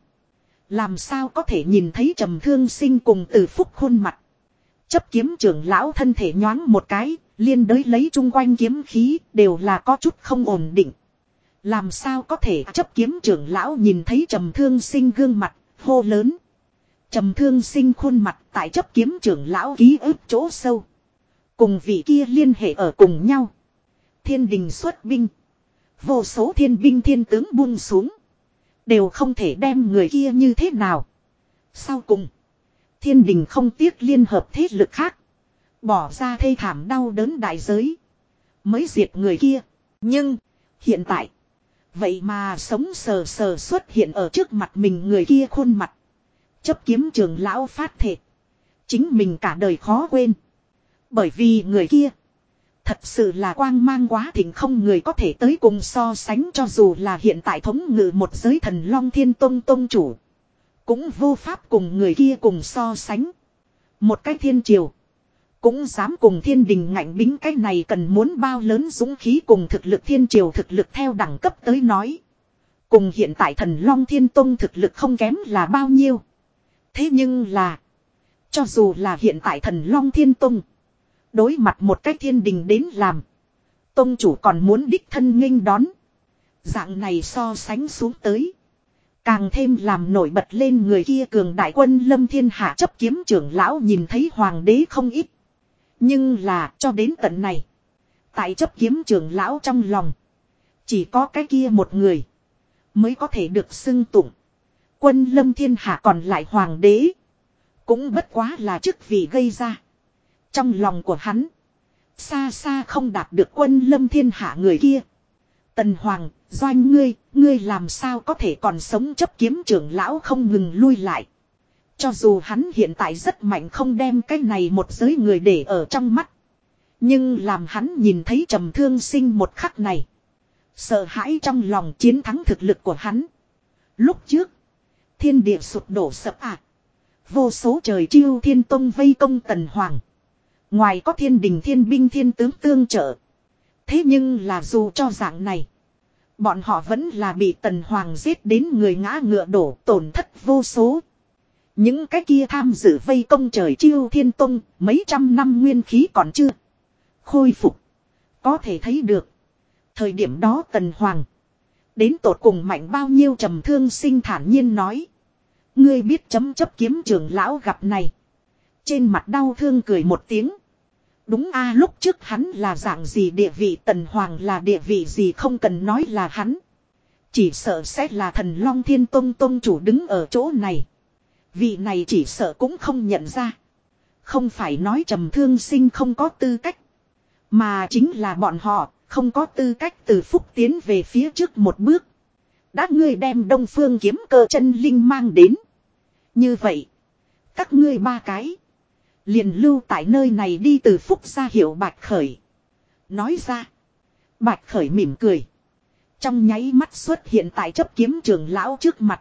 Làm sao có thể nhìn thấy trầm thương sinh cùng từ phúc khuôn mặt. Chấp kiếm trưởng lão thân thể nhoáng một cái, liên đới lấy chung quanh kiếm khí, đều là có chút không ổn định. Làm sao có thể chấp kiếm trưởng lão nhìn thấy trầm thương sinh gương mặt, hô lớn. Trầm thương sinh khuôn mặt tại chấp kiếm trưởng lão ký ức chỗ sâu. Cùng vị kia liên hệ ở cùng nhau. Thiên đình xuất binh. Vô số thiên binh thiên tướng buông xuống. Đều không thể đem người kia như thế nào. Sau cùng. Thiên đình không tiếc liên hợp thế lực khác. Bỏ ra thê thảm đau đớn đại giới. Mới diệt người kia. Nhưng. Hiện tại. Vậy mà sống sờ sờ xuất hiện ở trước mặt mình người kia khuôn mặt. Chấp kiếm trường lão phát thệ, Chính mình cả đời khó quên. Bởi vì người kia. Thật sự là quang mang quá thỉnh không người có thể tới cùng so sánh cho dù là hiện tại thống ngự một giới thần long thiên tông tông chủ. Cũng vô pháp cùng người kia cùng so sánh. Một cái thiên triều. Cũng dám cùng thiên đình ngạnh bính cái này cần muốn bao lớn dũng khí cùng thực lực thiên triều thực lực theo đẳng cấp tới nói. Cùng hiện tại thần Long Thiên Tông thực lực không kém là bao nhiêu. Thế nhưng là. Cho dù là hiện tại thần Long Thiên Tông. Đối mặt một cái thiên đình đến làm. Tông chủ còn muốn đích thân nghênh đón. Dạng này so sánh xuống tới. Càng thêm làm nổi bật lên người kia cường đại quân lâm thiên hạ chấp kiếm trưởng lão nhìn thấy hoàng đế không ít. Nhưng là cho đến tận này. Tại chấp kiếm trưởng lão trong lòng. Chỉ có cái kia một người. Mới có thể được xưng tụng. Quân lâm thiên hạ còn lại hoàng đế. Cũng bất quá là chức vị gây ra. Trong lòng của hắn. Xa xa không đạt được quân lâm thiên hạ người kia. Tần Hoàng, doanh ngươi, ngươi làm sao có thể còn sống chấp kiếm trưởng lão không ngừng lui lại. Cho dù hắn hiện tại rất mạnh không đem cái này một giới người để ở trong mắt. Nhưng làm hắn nhìn thấy trầm thương sinh một khắc này. Sợ hãi trong lòng chiến thắng thực lực của hắn. Lúc trước, thiên địa sụp đổ sập ạ. Vô số trời chiêu thiên tông vây công tần hoàng. Ngoài có thiên đình thiên binh thiên tướng tương trợ. Thế nhưng là dù cho dạng này. Bọn họ vẫn là bị tần hoàng giết đến người ngã ngựa đổ tổn thất vô số. Những cái kia tham dự vây công trời chiêu thiên tông, mấy trăm năm nguyên khí còn chưa. Khôi phục. Có thể thấy được. Thời điểm đó tần hoàng. Đến tột cùng mạnh bao nhiêu trầm thương sinh thản nhiên nói. Ngươi biết chấm chấp kiếm trường lão gặp này. Trên mặt đau thương cười một tiếng. Đúng a, lúc trước hắn là dạng gì, địa vị tần hoàng là địa vị gì, không cần nói là hắn. Chỉ sợ sẽ là thần long thiên tông tông chủ đứng ở chỗ này. Vị này chỉ sợ cũng không nhận ra. Không phải nói trầm thương sinh không có tư cách. Mà chính là bọn họ không có tư cách từ phúc tiến về phía trước một bước. Đã ngươi đem đông phương kiếm cơ chân linh mang đến. Như vậy. Các ngươi ba cái. Liền lưu tại nơi này đi từ phúc ra hiệu bạch khởi. Nói ra. Bạch khởi mỉm cười. Trong nháy mắt xuất hiện tại chấp kiếm trường lão trước mặt.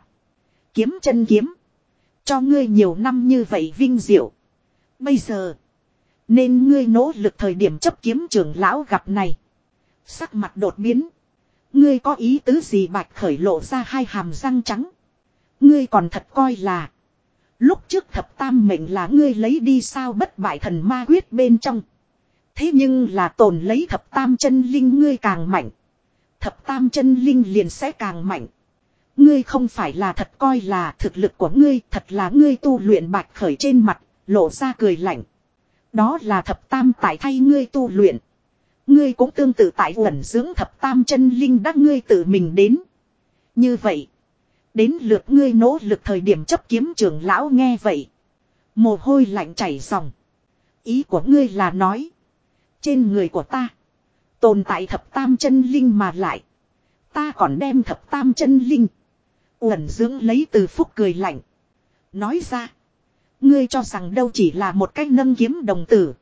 Kiếm chân kiếm. Cho ngươi nhiều năm như vậy vinh diệu. Bây giờ. Nên ngươi nỗ lực thời điểm chấp kiếm trường lão gặp này. Sắc mặt đột biến. Ngươi có ý tứ gì bạch khởi lộ ra hai hàm răng trắng. Ngươi còn thật coi là. Lúc trước thập tam mệnh là ngươi lấy đi sao bất bại thần ma quyết bên trong. Thế nhưng là tồn lấy thập tam chân linh ngươi càng mạnh. Thập tam chân linh liền sẽ càng mạnh. Ngươi không phải là thật coi là thực lực của ngươi thật là ngươi tu luyện bạch khởi trên mặt, lộ ra cười lạnh. Đó là thập tam tại thay ngươi tu luyện. Ngươi cũng tương tự tại ẩn dưỡng thập tam chân linh đắc ngươi tự mình đến. Như vậy. Đến lượt ngươi nỗ lực thời điểm chấp kiếm trưởng lão nghe vậy. Mồ hôi lạnh chảy dòng. Ý của ngươi là nói. Trên người của ta. Tồn tại thập tam chân linh mà lại. Ta còn đem thập tam chân linh. Uẩn dưỡng lấy từ phúc cười lạnh. Nói ra. Ngươi cho rằng đâu chỉ là một cách nâng kiếm đồng tử.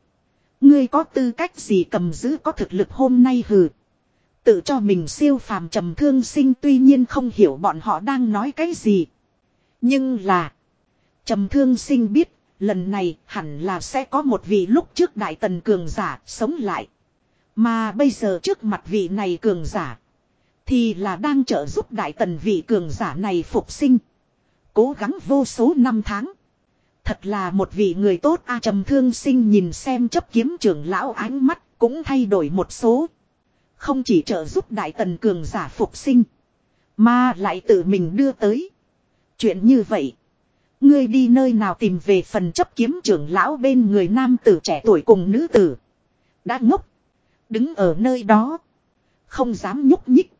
Ngươi có tư cách gì cầm giữ có thực lực hôm nay hừ. Tự cho mình siêu phàm trầm thương sinh tuy nhiên không hiểu bọn họ đang nói cái gì. Nhưng là. Trầm thương sinh biết. Lần này hẳn là sẽ có một vị lúc trước đại tần cường giả sống lại. Mà bây giờ trước mặt vị này cường giả. Thì là đang trợ giúp đại tần vị cường giả này phục sinh. Cố gắng vô số năm tháng. Thật là một vị người tốt a trầm thương sinh nhìn xem chấp kiếm trưởng lão ánh mắt cũng thay đổi một số. Không chỉ trợ giúp đại tần cường giả phục sinh. Mà lại tự mình đưa tới. Chuyện như vậy. Ngươi đi nơi nào tìm về phần chấp kiếm trưởng lão bên người nam tử trẻ tuổi cùng nữ tử. Đã ngốc. Đứng ở nơi đó. Không dám nhúc nhích.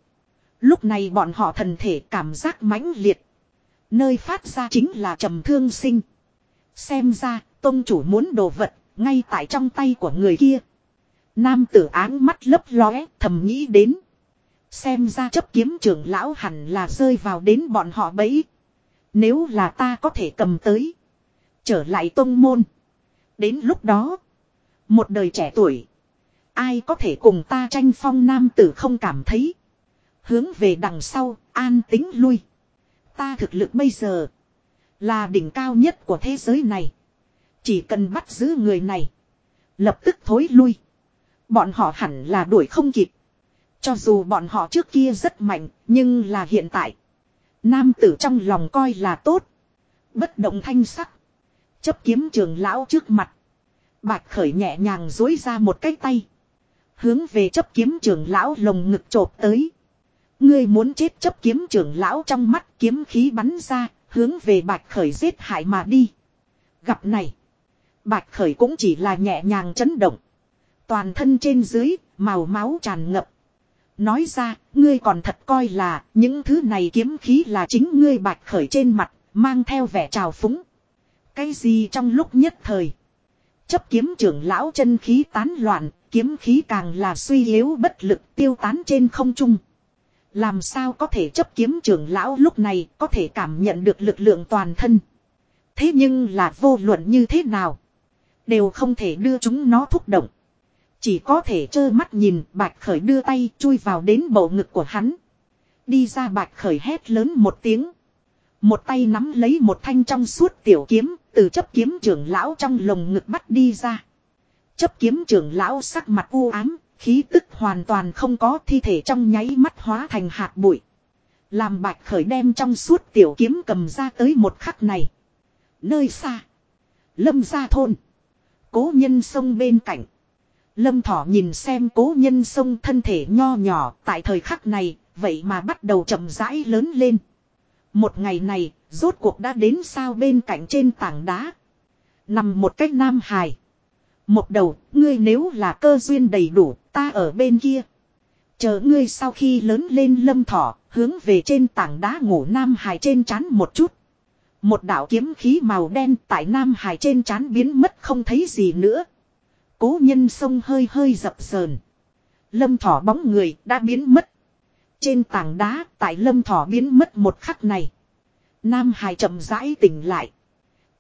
Lúc này bọn họ thần thể cảm giác mãnh liệt. Nơi phát ra chính là trầm thương sinh. Xem ra, tôn chủ muốn đồ vật, ngay tại trong tay của người kia. Nam tử áng mắt lấp lóe, thầm nghĩ đến. Xem ra chấp kiếm trưởng lão hẳn là rơi vào đến bọn họ bẫy. Nếu là ta có thể cầm tới. Trở lại tôn môn. Đến lúc đó. Một đời trẻ tuổi. Ai có thể cùng ta tranh phong nam tử không cảm thấy. Hướng về đằng sau, an tính lui. Ta thực lực bây giờ. Là đỉnh cao nhất của thế giới này. Chỉ cần bắt giữ người này. Lập tức thối lui. Bọn họ hẳn là đuổi không kịp. Cho dù bọn họ trước kia rất mạnh, nhưng là hiện tại. Nam tử trong lòng coi là tốt. Bất động thanh sắc. Chấp kiếm trường lão trước mặt. Bạch khởi nhẹ nhàng dối ra một cái tay. Hướng về chấp kiếm trường lão lồng ngực trộp tới. Ngươi muốn chết chấp kiếm trường lão trong mắt kiếm khí bắn ra, hướng về bạch khởi giết hại mà đi. Gặp này. Bạch khởi cũng chỉ là nhẹ nhàng chấn động. Toàn thân trên dưới, màu máu tràn ngập. Nói ra, ngươi còn thật coi là, những thứ này kiếm khí là chính ngươi bạch khởi trên mặt, mang theo vẻ trào phúng. Cái gì trong lúc nhất thời. Chấp kiếm trưởng lão chân khí tán loạn, kiếm khí càng là suy yếu bất lực tiêu tán trên không trung. Làm sao có thể chấp kiếm trưởng lão lúc này có thể cảm nhận được lực lượng toàn thân. Thế nhưng là vô luận như thế nào. Đều không thể đưa chúng nó thúc động. Chỉ có thể trơ mắt nhìn bạch khởi đưa tay chui vào đến bộ ngực của hắn. Đi ra bạch khởi hét lớn một tiếng. Một tay nắm lấy một thanh trong suốt tiểu kiếm, từ chấp kiếm trưởng lão trong lồng ngực bắt đi ra. Chấp kiếm trưởng lão sắc mặt u ám, khí tức hoàn toàn không có thi thể trong nháy mắt hóa thành hạt bụi. Làm bạch khởi đem trong suốt tiểu kiếm cầm ra tới một khắc này. Nơi xa. Lâm gia thôn. Cố nhân sông bên cạnh. Lâm thỏ nhìn xem cố nhân sông thân thể nho nhỏ tại thời khắc này, vậy mà bắt đầu chậm rãi lớn lên. Một ngày này, rốt cuộc đã đến sao bên cạnh trên tảng đá. Nằm một cách nam hài. Một đầu, ngươi nếu là cơ duyên đầy đủ, ta ở bên kia. Chờ ngươi sau khi lớn lên lâm thỏ, hướng về trên tảng đá ngủ nam hài trên chán một chút. Một đạo kiếm khí màu đen tại nam hài trên chán biến mất không thấy gì nữa. Cố nhân sông hơi hơi dập sờn. Lâm thỏ bóng người đã biến mất. Trên tảng đá tại lâm thỏ biến mất một khắc này. Nam hài chậm rãi tỉnh lại.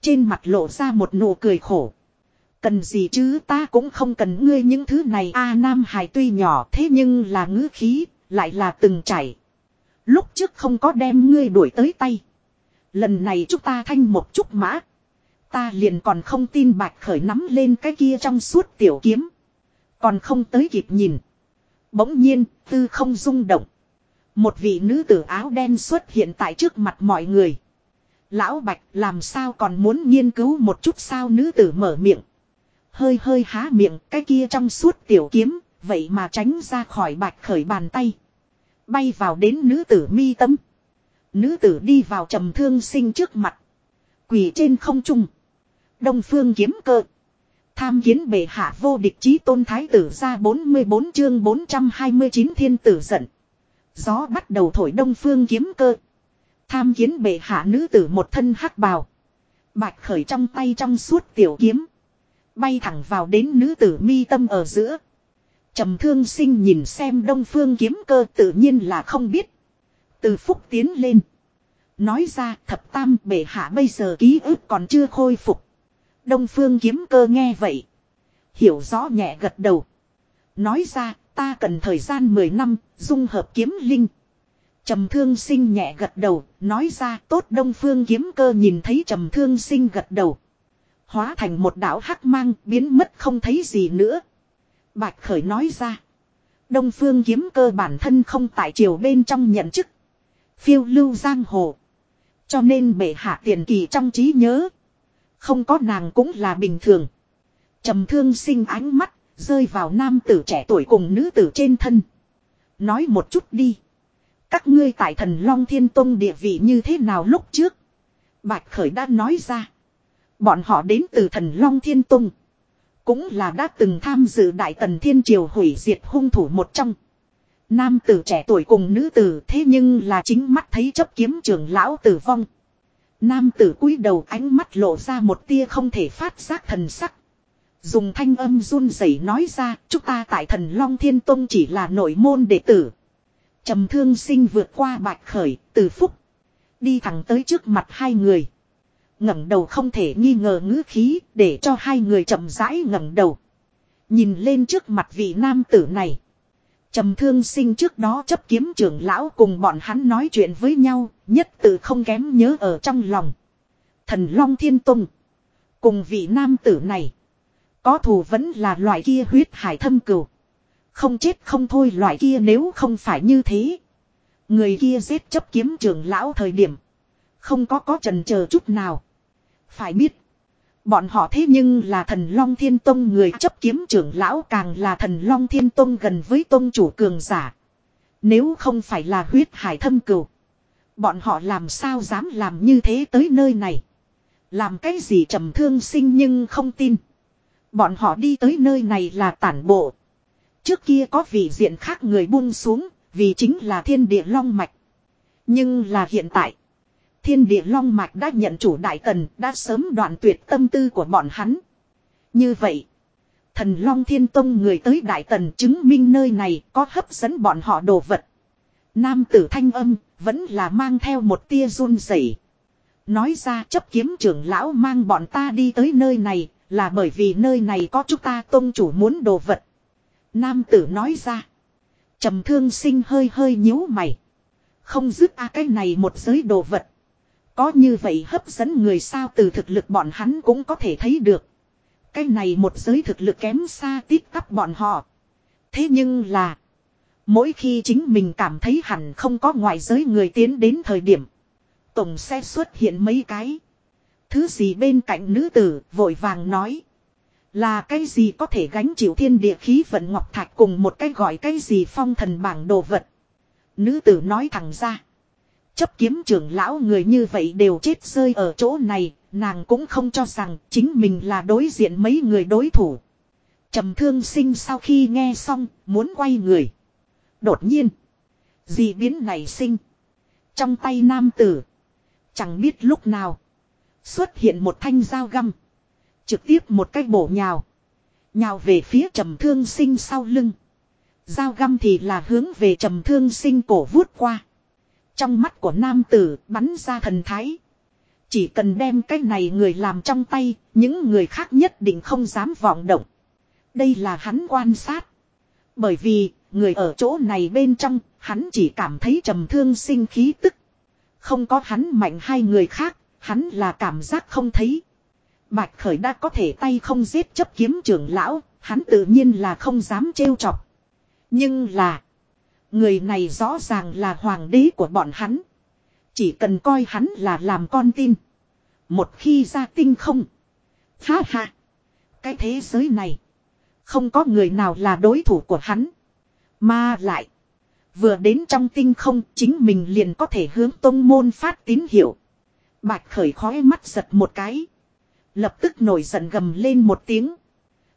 Trên mặt lộ ra một nụ cười khổ. Cần gì chứ ta cũng không cần ngươi những thứ này a Nam Hải tuy nhỏ thế nhưng là ngữ khí, lại là từng chảy. Lúc trước không có đem ngươi đuổi tới tay. Lần này chúng ta thanh một chút mã. Ta liền còn không tin bạch khởi nắm lên cái kia trong suốt tiểu kiếm. Còn không tới kịp nhìn. Bỗng nhiên, tư không rung động. Một vị nữ tử áo đen xuất hiện tại trước mặt mọi người. Lão Bạch làm sao còn muốn nghiên cứu một chút sao nữ tử mở miệng. Hơi hơi há miệng cái kia trong suốt tiểu kiếm, vậy mà tránh ra khỏi Bạch khởi bàn tay. Bay vào đến nữ tử mi tâm. Nữ tử đi vào trầm thương sinh trước mặt. Quỳ trên không trung. Đông phương kiếm cơ. Tham kiến bệ hạ vô địch chí tôn thái tử ra 44 chương 429 thiên tử giận. Gió bắt đầu thổi đông phương kiếm cơ. Tham kiến bệ hạ nữ tử một thân hắc bào. Bạch khởi trong tay trong suốt tiểu kiếm. Bay thẳng vào đến nữ tử mi tâm ở giữa. trầm thương sinh nhìn xem đông phương kiếm cơ tự nhiên là không biết. Từ phúc tiến lên. Nói ra, thập tam bệ hạ bây giờ ký ức còn chưa khôi phục. Đông phương kiếm cơ nghe vậy. Hiểu rõ nhẹ gật đầu. Nói ra ta cần thời gian 10 năm dung hợp kiếm linh. Trầm thương sinh nhẹ gật đầu, nói ra tốt đông phương kiếm cơ nhìn thấy trầm thương sinh gật đầu. Hóa thành một đảo hắc mang biến mất không thấy gì nữa. Bạch khởi nói ra. Đông phương kiếm cơ bản thân không tại triều bên trong nhận chức. Phiêu lưu giang hồ. Cho nên bệ hạ tiền kỳ trong trí nhớ. Không có nàng cũng là bình thường. trầm thương sinh ánh mắt, rơi vào nam tử trẻ tuổi cùng nữ tử trên thân. Nói một chút đi. Các ngươi tại thần Long Thiên Tông địa vị như thế nào lúc trước? Bạch Khởi đã nói ra. Bọn họ đến từ thần Long Thiên Tông. Cũng là đã từng tham dự Đại Tần Thiên Triều hủy diệt hung thủ một trong. Nam tử trẻ tuổi cùng nữ tử thế nhưng là chính mắt thấy chấp kiếm trưởng lão tử vong. Nam tử cúi đầu ánh mắt lộ ra một tia không thể phát giác thần sắc. Dùng thanh âm run rẩy nói ra, chúng ta tại thần Long Thiên Tông chỉ là nội môn đệ tử. Trầm thương sinh vượt qua bạch khởi, từ phúc. Đi thẳng tới trước mặt hai người. ngẩng đầu không thể nghi ngờ ngữ khí, để cho hai người chậm rãi ngẩng đầu. Nhìn lên trước mặt vị nam tử này. Trầm thương sinh trước đó chấp kiếm trưởng lão cùng bọn hắn nói chuyện với nhau, nhất tự không kém nhớ ở trong lòng. Thần Long Thiên Tông. Cùng vị nam tử này. Có thù vẫn là loại kia huyết hải thâm cừu. Không chết không thôi loại kia nếu không phải như thế. Người kia giết chấp kiếm trưởng lão thời điểm. Không có có trần chờ chút nào. Phải biết. Bọn họ thế nhưng là thần Long Thiên Tông người chấp kiếm trưởng lão càng là thần Long Thiên Tông gần với Tông chủ cường giả. Nếu không phải là huyết hải thâm cừu. Bọn họ làm sao dám làm như thế tới nơi này. Làm cái gì trầm thương sinh nhưng không tin. Bọn họ đi tới nơi này là tản bộ. Trước kia có vị diện khác người buông xuống, vì chính là thiên địa long mạch. Nhưng là hiện tại, thiên địa long mạch đã nhận chủ đại tần, đã sớm đoạn tuyệt tâm tư của bọn hắn. Như vậy, thần long thiên tông người tới đại tần chứng minh nơi này có hấp dẫn bọn họ đồ vật. Nam tử thanh âm, vẫn là mang theo một tia run rẩy. Nói ra chấp kiếm trưởng lão mang bọn ta đi tới nơi này, là bởi vì nơi này có chúng ta tôn chủ muốn đồ vật. Nam tử nói ra. trầm thương sinh hơi hơi nhíu mày. Không dứt a cái này một giới đồ vật. Có như vậy hấp dẫn người sao từ thực lực bọn hắn cũng có thể thấy được. Cái này một giới thực lực kém xa tít tắp bọn họ. Thế nhưng là. Mỗi khi chính mình cảm thấy hẳn không có ngoại giới người tiến đến thời điểm. Tổng sẽ xuất hiện mấy cái. Thứ gì bên cạnh nữ tử vội vàng nói. Là cái gì có thể gánh chịu thiên địa khí vận ngọc thạch cùng một cái gọi cái gì phong thần bảng đồ vật. Nữ tử nói thẳng ra. Chấp kiếm trưởng lão người như vậy đều chết rơi ở chỗ này, nàng cũng không cho rằng chính mình là đối diện mấy người đối thủ. trầm thương sinh sau khi nghe xong, muốn quay người. Đột nhiên, dị biến này sinh. Trong tay nam tử, chẳng biết lúc nào, xuất hiện một thanh dao găm. Trực tiếp một cái bổ nhào. Nhào về phía trầm thương sinh sau lưng. Dao găm thì là hướng về trầm thương sinh cổ vuốt qua. Trong mắt của nam tử bắn ra thần thái. Chỉ cần đem cái này người làm trong tay, những người khác nhất định không dám vọng động. Đây là hắn quan sát. Bởi vì, người ở chỗ này bên trong, hắn chỉ cảm thấy trầm thương sinh khí tức. Không có hắn mạnh hai người khác, hắn là cảm giác không thấy. Bạch Khởi đã có thể tay không giết chấp kiếm trưởng lão, hắn tự nhiên là không dám trêu chọc. Nhưng là, người này rõ ràng là hoàng đế của bọn hắn. Chỉ cần coi hắn là làm con tin. Một khi ra tinh không. Ha ha. Cái thế giới này. Không có người nào là đối thủ của hắn. Mà lại. Vừa đến trong tinh không, chính mình liền có thể hướng tông môn phát tín hiệu. Bạch khởi khói mắt giật một cái. Lập tức nổi giận gầm lên một tiếng.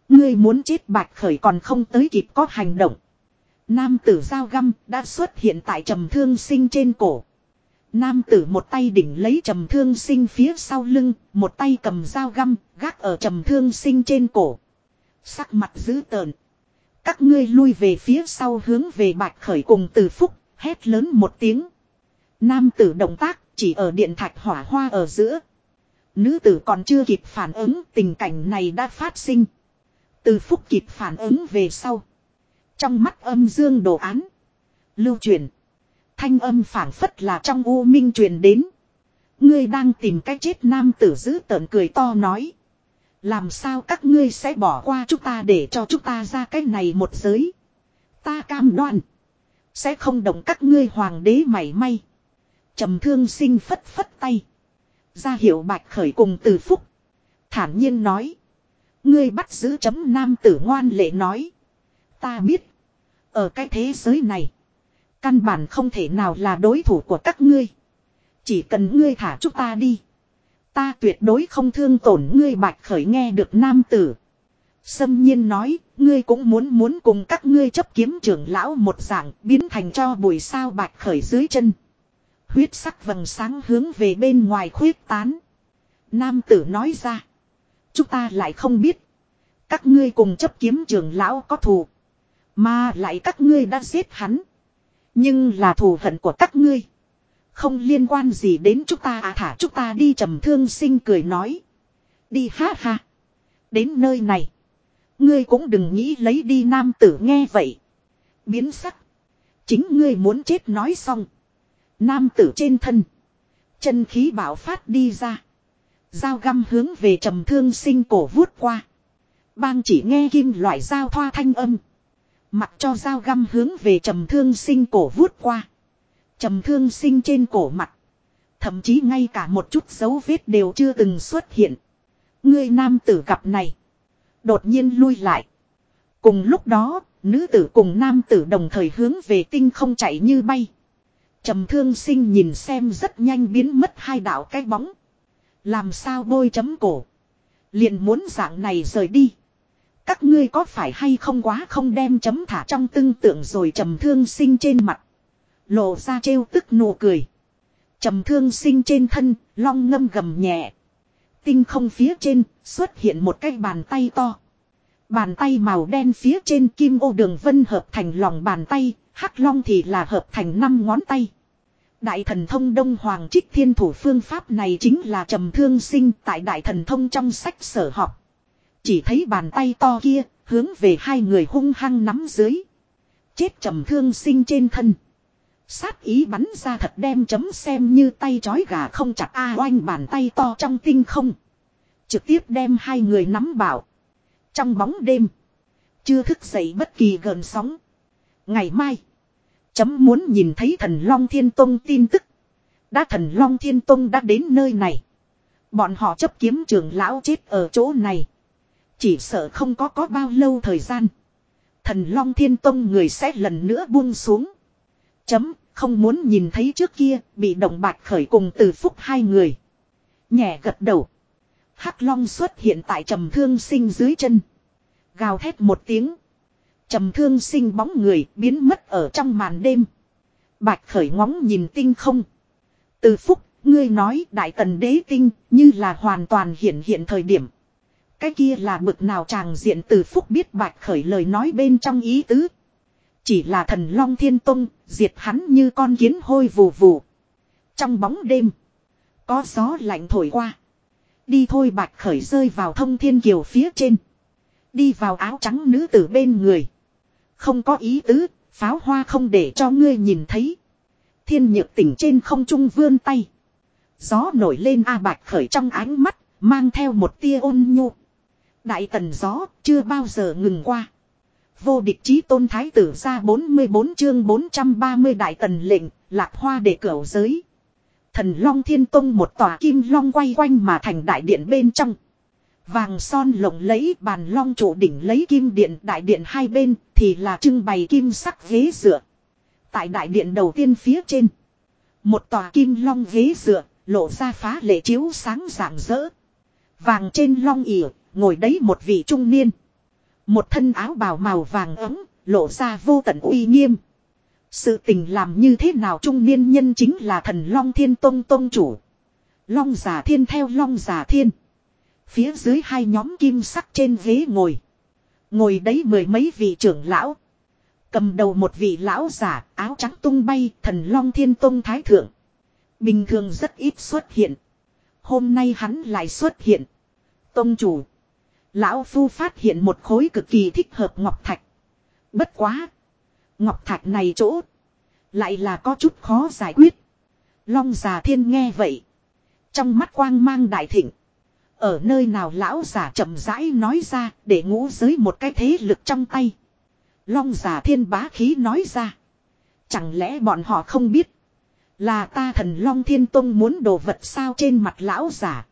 Ngươi muốn chết bạch khởi còn không tới kịp có hành động. Nam tử dao găm đã xuất hiện tại trầm thương sinh trên cổ. Nam tử một tay đỉnh lấy trầm thương sinh phía sau lưng, một tay cầm dao găm, gác ở trầm thương sinh trên cổ. Sắc mặt dữ tợn. Các ngươi lui về phía sau hướng về bạch khởi cùng từ phúc, hét lớn một tiếng. Nam tử động tác chỉ ở điện thạch hỏa hoa ở giữa. Nữ tử còn chưa kịp phản ứng tình cảnh này đã phát sinh. Từ phúc kịp phản ứng về sau. Trong mắt âm dương đồ án. Lưu truyền. Thanh âm phản phất là trong u minh truyền đến. Ngươi đang tìm cách chết nam tử giữ tợn cười to nói. Làm sao các ngươi sẽ bỏ qua chúng ta để cho chúng ta ra cái này một giới. Ta cam đoan. Sẽ không động các ngươi hoàng đế mảy may. trầm thương sinh phất phất tay. Ra hiệu bạch khởi cùng từ phúc. Thản nhiên nói. Ngươi bắt giữ chấm nam tử ngoan lệ nói. Ta biết. Ở cái thế giới này. Căn bản không thể nào là đối thủ của các ngươi. Chỉ cần ngươi thả chúng ta đi. Ta tuyệt đối không thương tổn ngươi bạch khởi nghe được nam tử. Sâm nhiên nói, ngươi cũng muốn muốn cùng các ngươi chấp kiếm trưởng lão một dạng biến thành cho bụi sao bạch khởi dưới chân. Huyết sắc vầng sáng hướng về bên ngoài khuyết tán. Nam tử nói ra. Chúng ta lại không biết. Các ngươi cùng chấp kiếm trưởng lão có thù. Mà lại các ngươi đã giết hắn. Nhưng là thù hận của các ngươi. Không liên quan gì đến chúng ta à thả chúng ta đi, trầm thương sinh cười nói. Đi, ha ha. Đến nơi này. Ngươi cũng đừng nghĩ lấy đi nam tử nghe vậy. Biến sắc. Chính ngươi muốn chết nói xong. Nam tử trên thân. Chân khí bảo phát đi ra. Dao găm hướng về trầm thương sinh cổ vuốt qua. Bang chỉ nghe kim loại dao thoa thanh âm. Mặc cho dao găm hướng về trầm thương sinh cổ vuốt qua. Trầm thương sinh trên cổ mặt. Thậm chí ngay cả một chút dấu vết đều chưa từng xuất hiện. Người nam tử gặp này. Đột nhiên lui lại. Cùng lúc đó, nữ tử cùng nam tử đồng thời hướng về tinh không chạy như bay. Trầm thương sinh nhìn xem rất nhanh biến mất hai đạo cái bóng. Làm sao bôi chấm cổ. Liền muốn dạng này rời đi. Các ngươi có phải hay không quá không đem chấm thả trong tương tượng rồi trầm thương sinh trên mặt. Lộ ra trêu tức nụ cười. trầm thương sinh trên thân, long ngâm gầm nhẹ. Tinh không phía trên, xuất hiện một cái bàn tay to. Bàn tay màu đen phía trên kim ô đường vân hợp thành lòng bàn tay, hắc long thì là hợp thành năm ngón tay. Đại thần thông Đông Hoàng trích thiên thủ phương pháp này chính là trầm thương sinh tại đại thần thông trong sách sở học. Chỉ thấy bàn tay to kia, hướng về hai người hung hăng nắm dưới. Chết trầm thương sinh trên thân. Sát ý bắn ra thật đem chấm xem như tay chói gà không chặt a oanh bàn tay to trong tinh không. Trực tiếp đem hai người nắm bảo. Trong bóng đêm. Chưa thức dậy bất kỳ gần sóng. Ngày mai. Chấm muốn nhìn thấy thần Long Thiên Tông tin tức. Đã thần Long Thiên Tông đã đến nơi này. Bọn họ chấp kiếm trưởng lão chết ở chỗ này. Chỉ sợ không có có bao lâu thời gian. Thần Long Thiên Tông người sẽ lần nữa buông xuống. Chấm, không muốn nhìn thấy trước kia, bị động bạch khởi cùng từ phúc hai người. Nhẹ gật đầu. Hắc Long xuất hiện tại trầm thương sinh dưới chân. Gào thét một tiếng. Trầm thương sinh bóng người biến mất ở trong màn đêm. Bạch khởi ngóng nhìn tinh không. Từ phúc, ngươi nói đại tần đế tinh như là hoàn toàn hiện hiện thời điểm. Cái kia là bực nào chàng diện từ phúc biết bạch khởi lời nói bên trong ý tứ. Chỉ là thần long thiên tông, diệt hắn như con kiến hôi vù vù. Trong bóng đêm, có gió lạnh thổi qua. Đi thôi bạch khởi rơi vào thông thiên kiều phía trên. Đi vào áo trắng nữ tử bên người. Không có ý tứ, pháo hoa không để cho ngươi nhìn thấy. Thiên nhược tỉnh trên không trung vươn tay. Gió nổi lên A bạch khởi trong ánh mắt, mang theo một tia ôn nhu. Đại tần gió, chưa bao giờ ngừng qua. Vô địch chí tôn thái tử ra 44 chương 430 đại tần lệnh, lạc hoa để cửu giới. Thần Long Thiên Tông một tòa kim long quay quanh mà thành đại điện bên trong. Vàng son lộng lấy bàn long trụ đỉnh lấy kim điện đại điện hai bên thì là trưng bày kim sắc ghế dựa. Tại đại điện đầu tiên phía trên. Một tòa kim long ghế dựa lộ ra phá lệ chiếu sáng rạng rỡ. Vàng trên long ỉa ngồi đấy một vị trung niên. Một thân áo bào màu vàng ấm, lộ ra vô tận uy nghiêm. Sự tình làm như thế nào trung niên nhân chính là thần Long Thiên Tông Tông chủ. Long giả thiên theo Long giả thiên. Phía dưới hai nhóm kim sắc trên ghế ngồi. Ngồi đấy mười mấy vị trưởng lão. Cầm đầu một vị lão giả áo trắng tung bay, thần Long Thiên Tông Thái Thượng. Bình thường rất ít xuất hiện. Hôm nay hắn lại xuất hiện. Tông chủ. Lão Phu phát hiện một khối cực kỳ thích hợp Ngọc Thạch. Bất quá. Ngọc Thạch này chỗ. Lại là có chút khó giải quyết. Long già thiên nghe vậy. Trong mắt quang mang đại thịnh. Ở nơi nào lão giả chậm rãi nói ra để ngũ giới một cái thế lực trong tay. Long giả thiên bá khí nói ra. Chẳng lẽ bọn họ không biết. Là ta thần Long Thiên Tông muốn đồ vật sao trên mặt lão giả.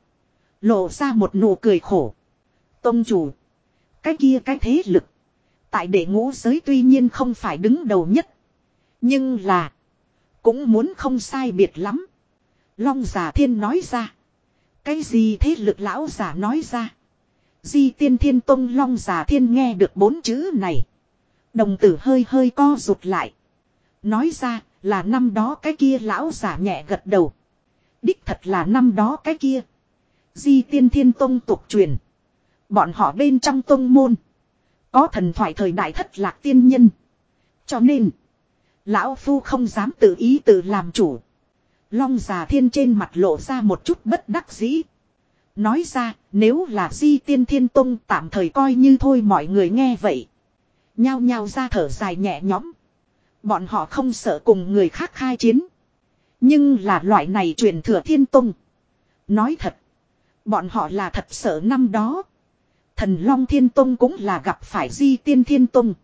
Lộ ra một nụ cười khổ. Tông chủ. Cái kia cái thế lực. Tại đệ ngũ giới tuy nhiên không phải đứng đầu nhất. Nhưng là. Cũng muốn không sai biệt lắm. Long giả thiên nói ra. Cái gì thế lực lão giả nói ra. Di tiên thiên tông long giả thiên nghe được bốn chữ này. Đồng tử hơi hơi co rụt lại. Nói ra là năm đó cái kia lão giả nhẹ gật đầu. Đích thật là năm đó cái kia. Di tiên thiên tông tục truyền. Bọn họ bên trong tông môn. Có thần thoại thời đại thất lạc tiên nhân. Cho nên. Lão Phu không dám tự ý tự làm chủ. Long già thiên trên mặt lộ ra một chút bất đắc dĩ. Nói ra, nếu là di tiên thiên tông tạm thời coi như thôi mọi người nghe vậy. Nhao nhao ra thở dài nhẹ nhõm. Bọn họ không sợ cùng người khác khai chiến. Nhưng là loại này truyền thừa thiên tông. Nói thật. Bọn họ là thật sợ năm đó. Thần Long Thiên Tông cũng là gặp phải di tiên thiên tông.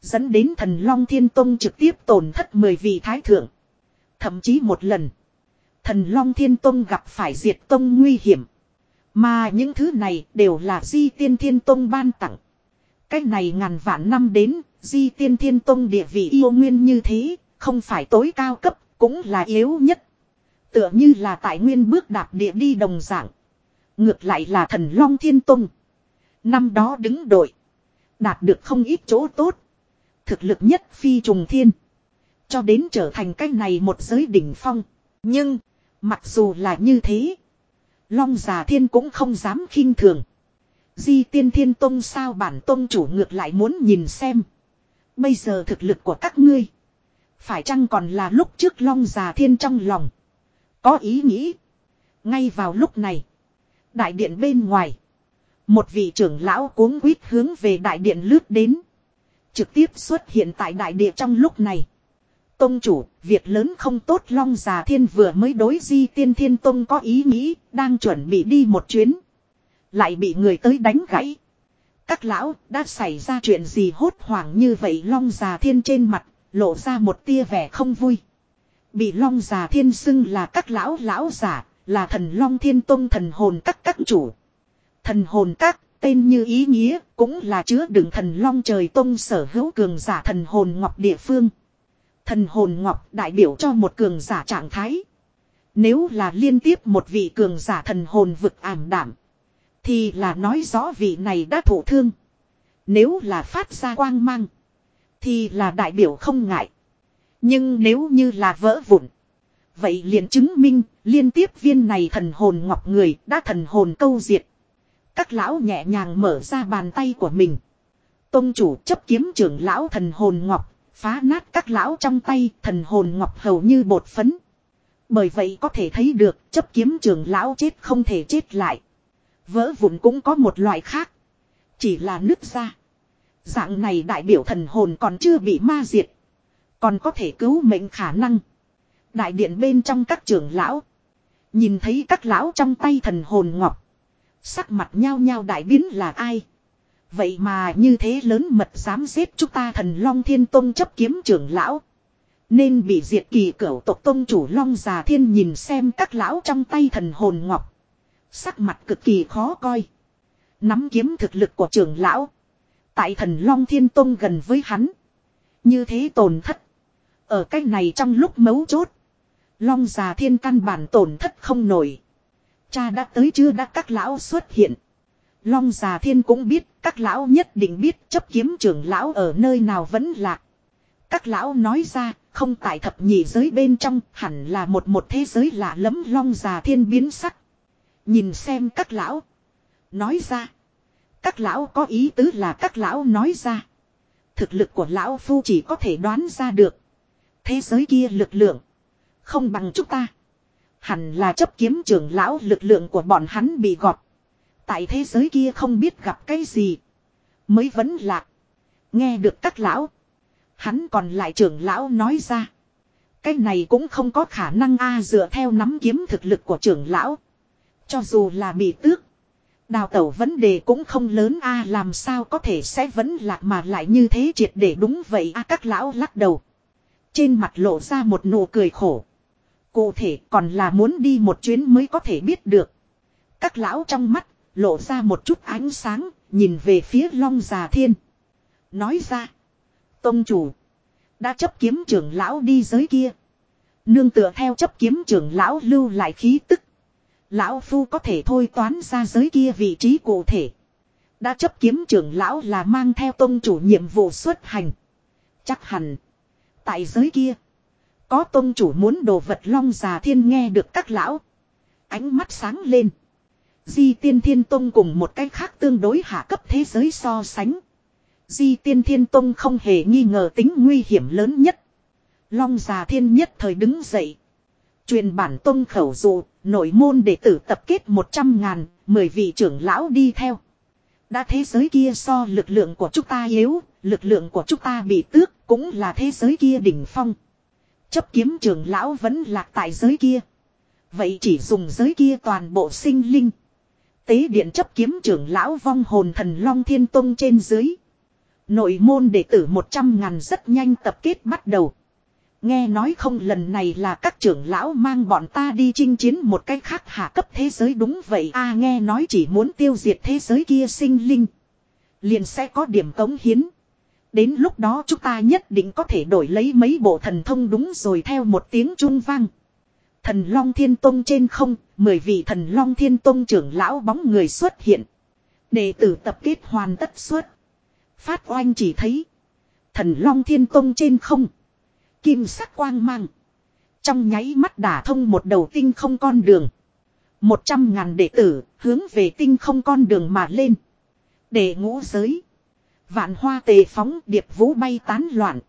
Dẫn đến thần Long Thiên Tông trực tiếp tổn thất 10 vị thái thượng. Thậm chí một lần. Thần Long Thiên Tông gặp phải diệt tông nguy hiểm. Mà những thứ này đều là di tiên thiên tông ban tặng. Cách này ngàn vạn năm đến, di tiên thiên tông địa vị yêu nguyên như thế, không phải tối cao cấp, cũng là yếu nhất. Tựa như là tại nguyên bước đạp địa đi đồng dạng. Ngược lại là thần Long Thiên Tông. Năm đó đứng đội. Đạt được không ít chỗ tốt. Thực lực nhất phi trùng thiên. Cho đến trở thành cái này một giới đỉnh phong. Nhưng, mặc dù là như thế. Long già thiên cũng không dám khinh thường. Di tiên thiên tông sao bản tông chủ ngược lại muốn nhìn xem. Bây giờ thực lực của các ngươi. Phải chăng còn là lúc trước long già thiên trong lòng. Có ý nghĩ. Ngay vào lúc này. Đại điện bên ngoài. Một vị trưởng lão cuống quýt hướng về đại điện lướt đến. Trực tiếp xuất hiện tại đại địa trong lúc này. Tông chủ, việc lớn không tốt long già thiên vừa mới đối di tiên thiên tông có ý nghĩ, đang chuẩn bị đi một chuyến. Lại bị người tới đánh gãy. Các lão, đã xảy ra chuyện gì hốt hoảng như vậy long già thiên trên mặt, lộ ra một tia vẻ không vui. Bị long già thiên xưng là các lão lão giả, là thần Long Thiên Tông thần hồn các các chủ. Thần hồn các, tên như ý nghĩa, cũng là chứa đựng thần Long trời Tông sở hữu cường giả thần hồn ngọc địa phương. Thần hồn ngọc đại biểu cho một cường giả trạng thái. Nếu là liên tiếp một vị cường giả thần hồn vực ảm đảm. Thì là nói rõ vị này đã thổ thương. Nếu là phát ra quang mang. Thì là đại biểu không ngại. Nhưng nếu như là vỡ vụn. Vậy liền chứng minh liên tiếp viên này thần hồn ngọc người đã thần hồn câu diệt. Các lão nhẹ nhàng mở ra bàn tay của mình. Tông chủ chấp kiếm trưởng lão thần hồn ngọc. Phá nát các lão trong tay, thần hồn ngọc hầu như bột phấn. Bởi vậy có thể thấy được, chấp kiếm trưởng lão chết không thể chết lại. Vỡ vụn cũng có một loại khác. Chỉ là nứt ra. Dạng này đại biểu thần hồn còn chưa bị ma diệt. Còn có thể cứu mệnh khả năng. Đại điện bên trong các trưởng lão. Nhìn thấy các lão trong tay thần hồn ngọc. Sắc mặt nhao nhao đại biến là ai. Vậy mà như thế lớn mật dám giết chúng ta thần Long Thiên Tông chấp kiếm trưởng lão. Nên bị diệt kỳ cửu tộc tông chủ Long Già Thiên nhìn xem các lão trong tay thần hồn ngọc. Sắc mặt cực kỳ khó coi. Nắm kiếm thực lực của trưởng lão. Tại thần Long Thiên Tông gần với hắn. Như thế tổn thất. Ở cách này trong lúc mấu chốt. Long già thiên căn bản tổn thất không nổi. Cha đã tới chưa đã các lão xuất hiện. Long già thiên cũng biết, các lão nhất định biết chấp kiếm trưởng lão ở nơi nào vẫn lạc. Các lão nói ra, không tại thập nhị giới bên trong, hẳn là một một thế giới lạ lẫm long già thiên biến sắc. Nhìn xem các lão. Nói ra. Các lão có ý tứ là các lão nói ra. Thực lực của lão phu chỉ có thể đoán ra được. Thế giới kia lực lượng. Không bằng chúng ta. Hẳn là chấp kiếm trưởng lão lực lượng của bọn hắn bị gọt. Tại thế giới kia không biết gặp cái gì. Mới vẫn lạc. Nghe được các lão. Hắn còn lại trưởng lão nói ra. Cái này cũng không có khả năng a dựa theo nắm kiếm thực lực của trưởng lão. Cho dù là bị tước. Đào tẩu vấn đề cũng không lớn a làm sao có thể sẽ vẫn lạc mà lại như thế triệt để đúng vậy a các lão lắc đầu. Trên mặt lộ ra một nụ cười khổ. Cụ thể còn là muốn đi một chuyến mới có thể biết được. Các lão trong mắt, lộ ra một chút ánh sáng, nhìn về phía long già thiên. Nói ra. Tông chủ. Đã chấp kiếm trưởng lão đi giới kia. Nương tựa theo chấp kiếm trưởng lão lưu lại khí tức. Lão Phu có thể thôi toán ra giới kia vị trí cụ thể. Đã chấp kiếm trưởng lão là mang theo tông chủ nhiệm vụ xuất hành. Chắc hẳn. Tại giới kia. Có tôn chủ muốn đồ vật long già thiên nghe được các lão. Ánh mắt sáng lên. Di tiên thiên tông cùng một cách khác tương đối hạ cấp thế giới so sánh. Di tiên thiên tông không hề nghi ngờ tính nguy hiểm lớn nhất. Long già thiên nhất thời đứng dậy. Truyền bản tông khẩu dụ, nội môn đệ tử tập kết 100 ngàn, 10 vị trưởng lão đi theo. Đã thế giới kia so lực lượng của chúng ta yếu, lực lượng của chúng ta bị tước, cũng là thế giới kia đỉnh phong. Chấp kiếm trưởng lão vẫn lạc tại giới kia. Vậy chỉ dùng giới kia toàn bộ sinh linh. Tế điện chấp kiếm trưởng lão vong hồn thần long thiên tông trên dưới. Nội môn đệ tử 100 ngàn rất nhanh tập kết bắt đầu. Nghe nói không lần này là các trưởng lão mang bọn ta đi chinh chiến một cách khác hạ cấp thế giới đúng vậy a, nghe nói chỉ muốn tiêu diệt thế giới kia sinh linh. Liền sẽ có điểm cống hiến. Đến lúc đó chúng ta nhất định có thể đổi lấy mấy bộ thần thông đúng rồi theo một tiếng trung vang. Thần Long Thiên Tông trên không, mười vị thần Long Thiên Tông trưởng lão bóng người xuất hiện. Đệ tử tập kết hoàn tất suốt. Phát oanh chỉ thấy. Thần Long Thiên Tông trên không. Kim sắc quang mang. Trong nháy mắt đả thông một đầu tinh không con đường. Một trăm ngàn đệ tử hướng về tinh không con đường mà lên. Để ngũ giới. Vạn hoa tề phóng điệp vũ bay tán loạn.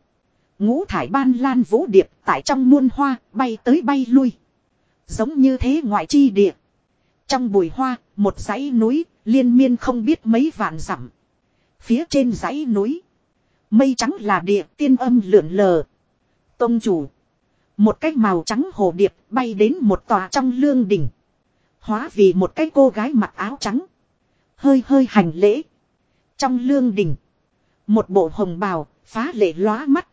Ngũ thải ban lan vũ điệp tại trong muôn hoa bay tới bay lui. Giống như thế ngoại chi địa. Trong bùi hoa, một dãy núi, liên miên không biết mấy vạn dặm. Phía trên dãy núi. Mây trắng là địa tiên âm lượn lờ. Tông chủ. Một cái màu trắng hồ điệp bay đến một tòa trong lương đỉnh Hóa vì một cái cô gái mặc áo trắng. Hơi hơi hành lễ. Trong lương đỉnh một bộ hồng bào, phá lệ lóa mắt.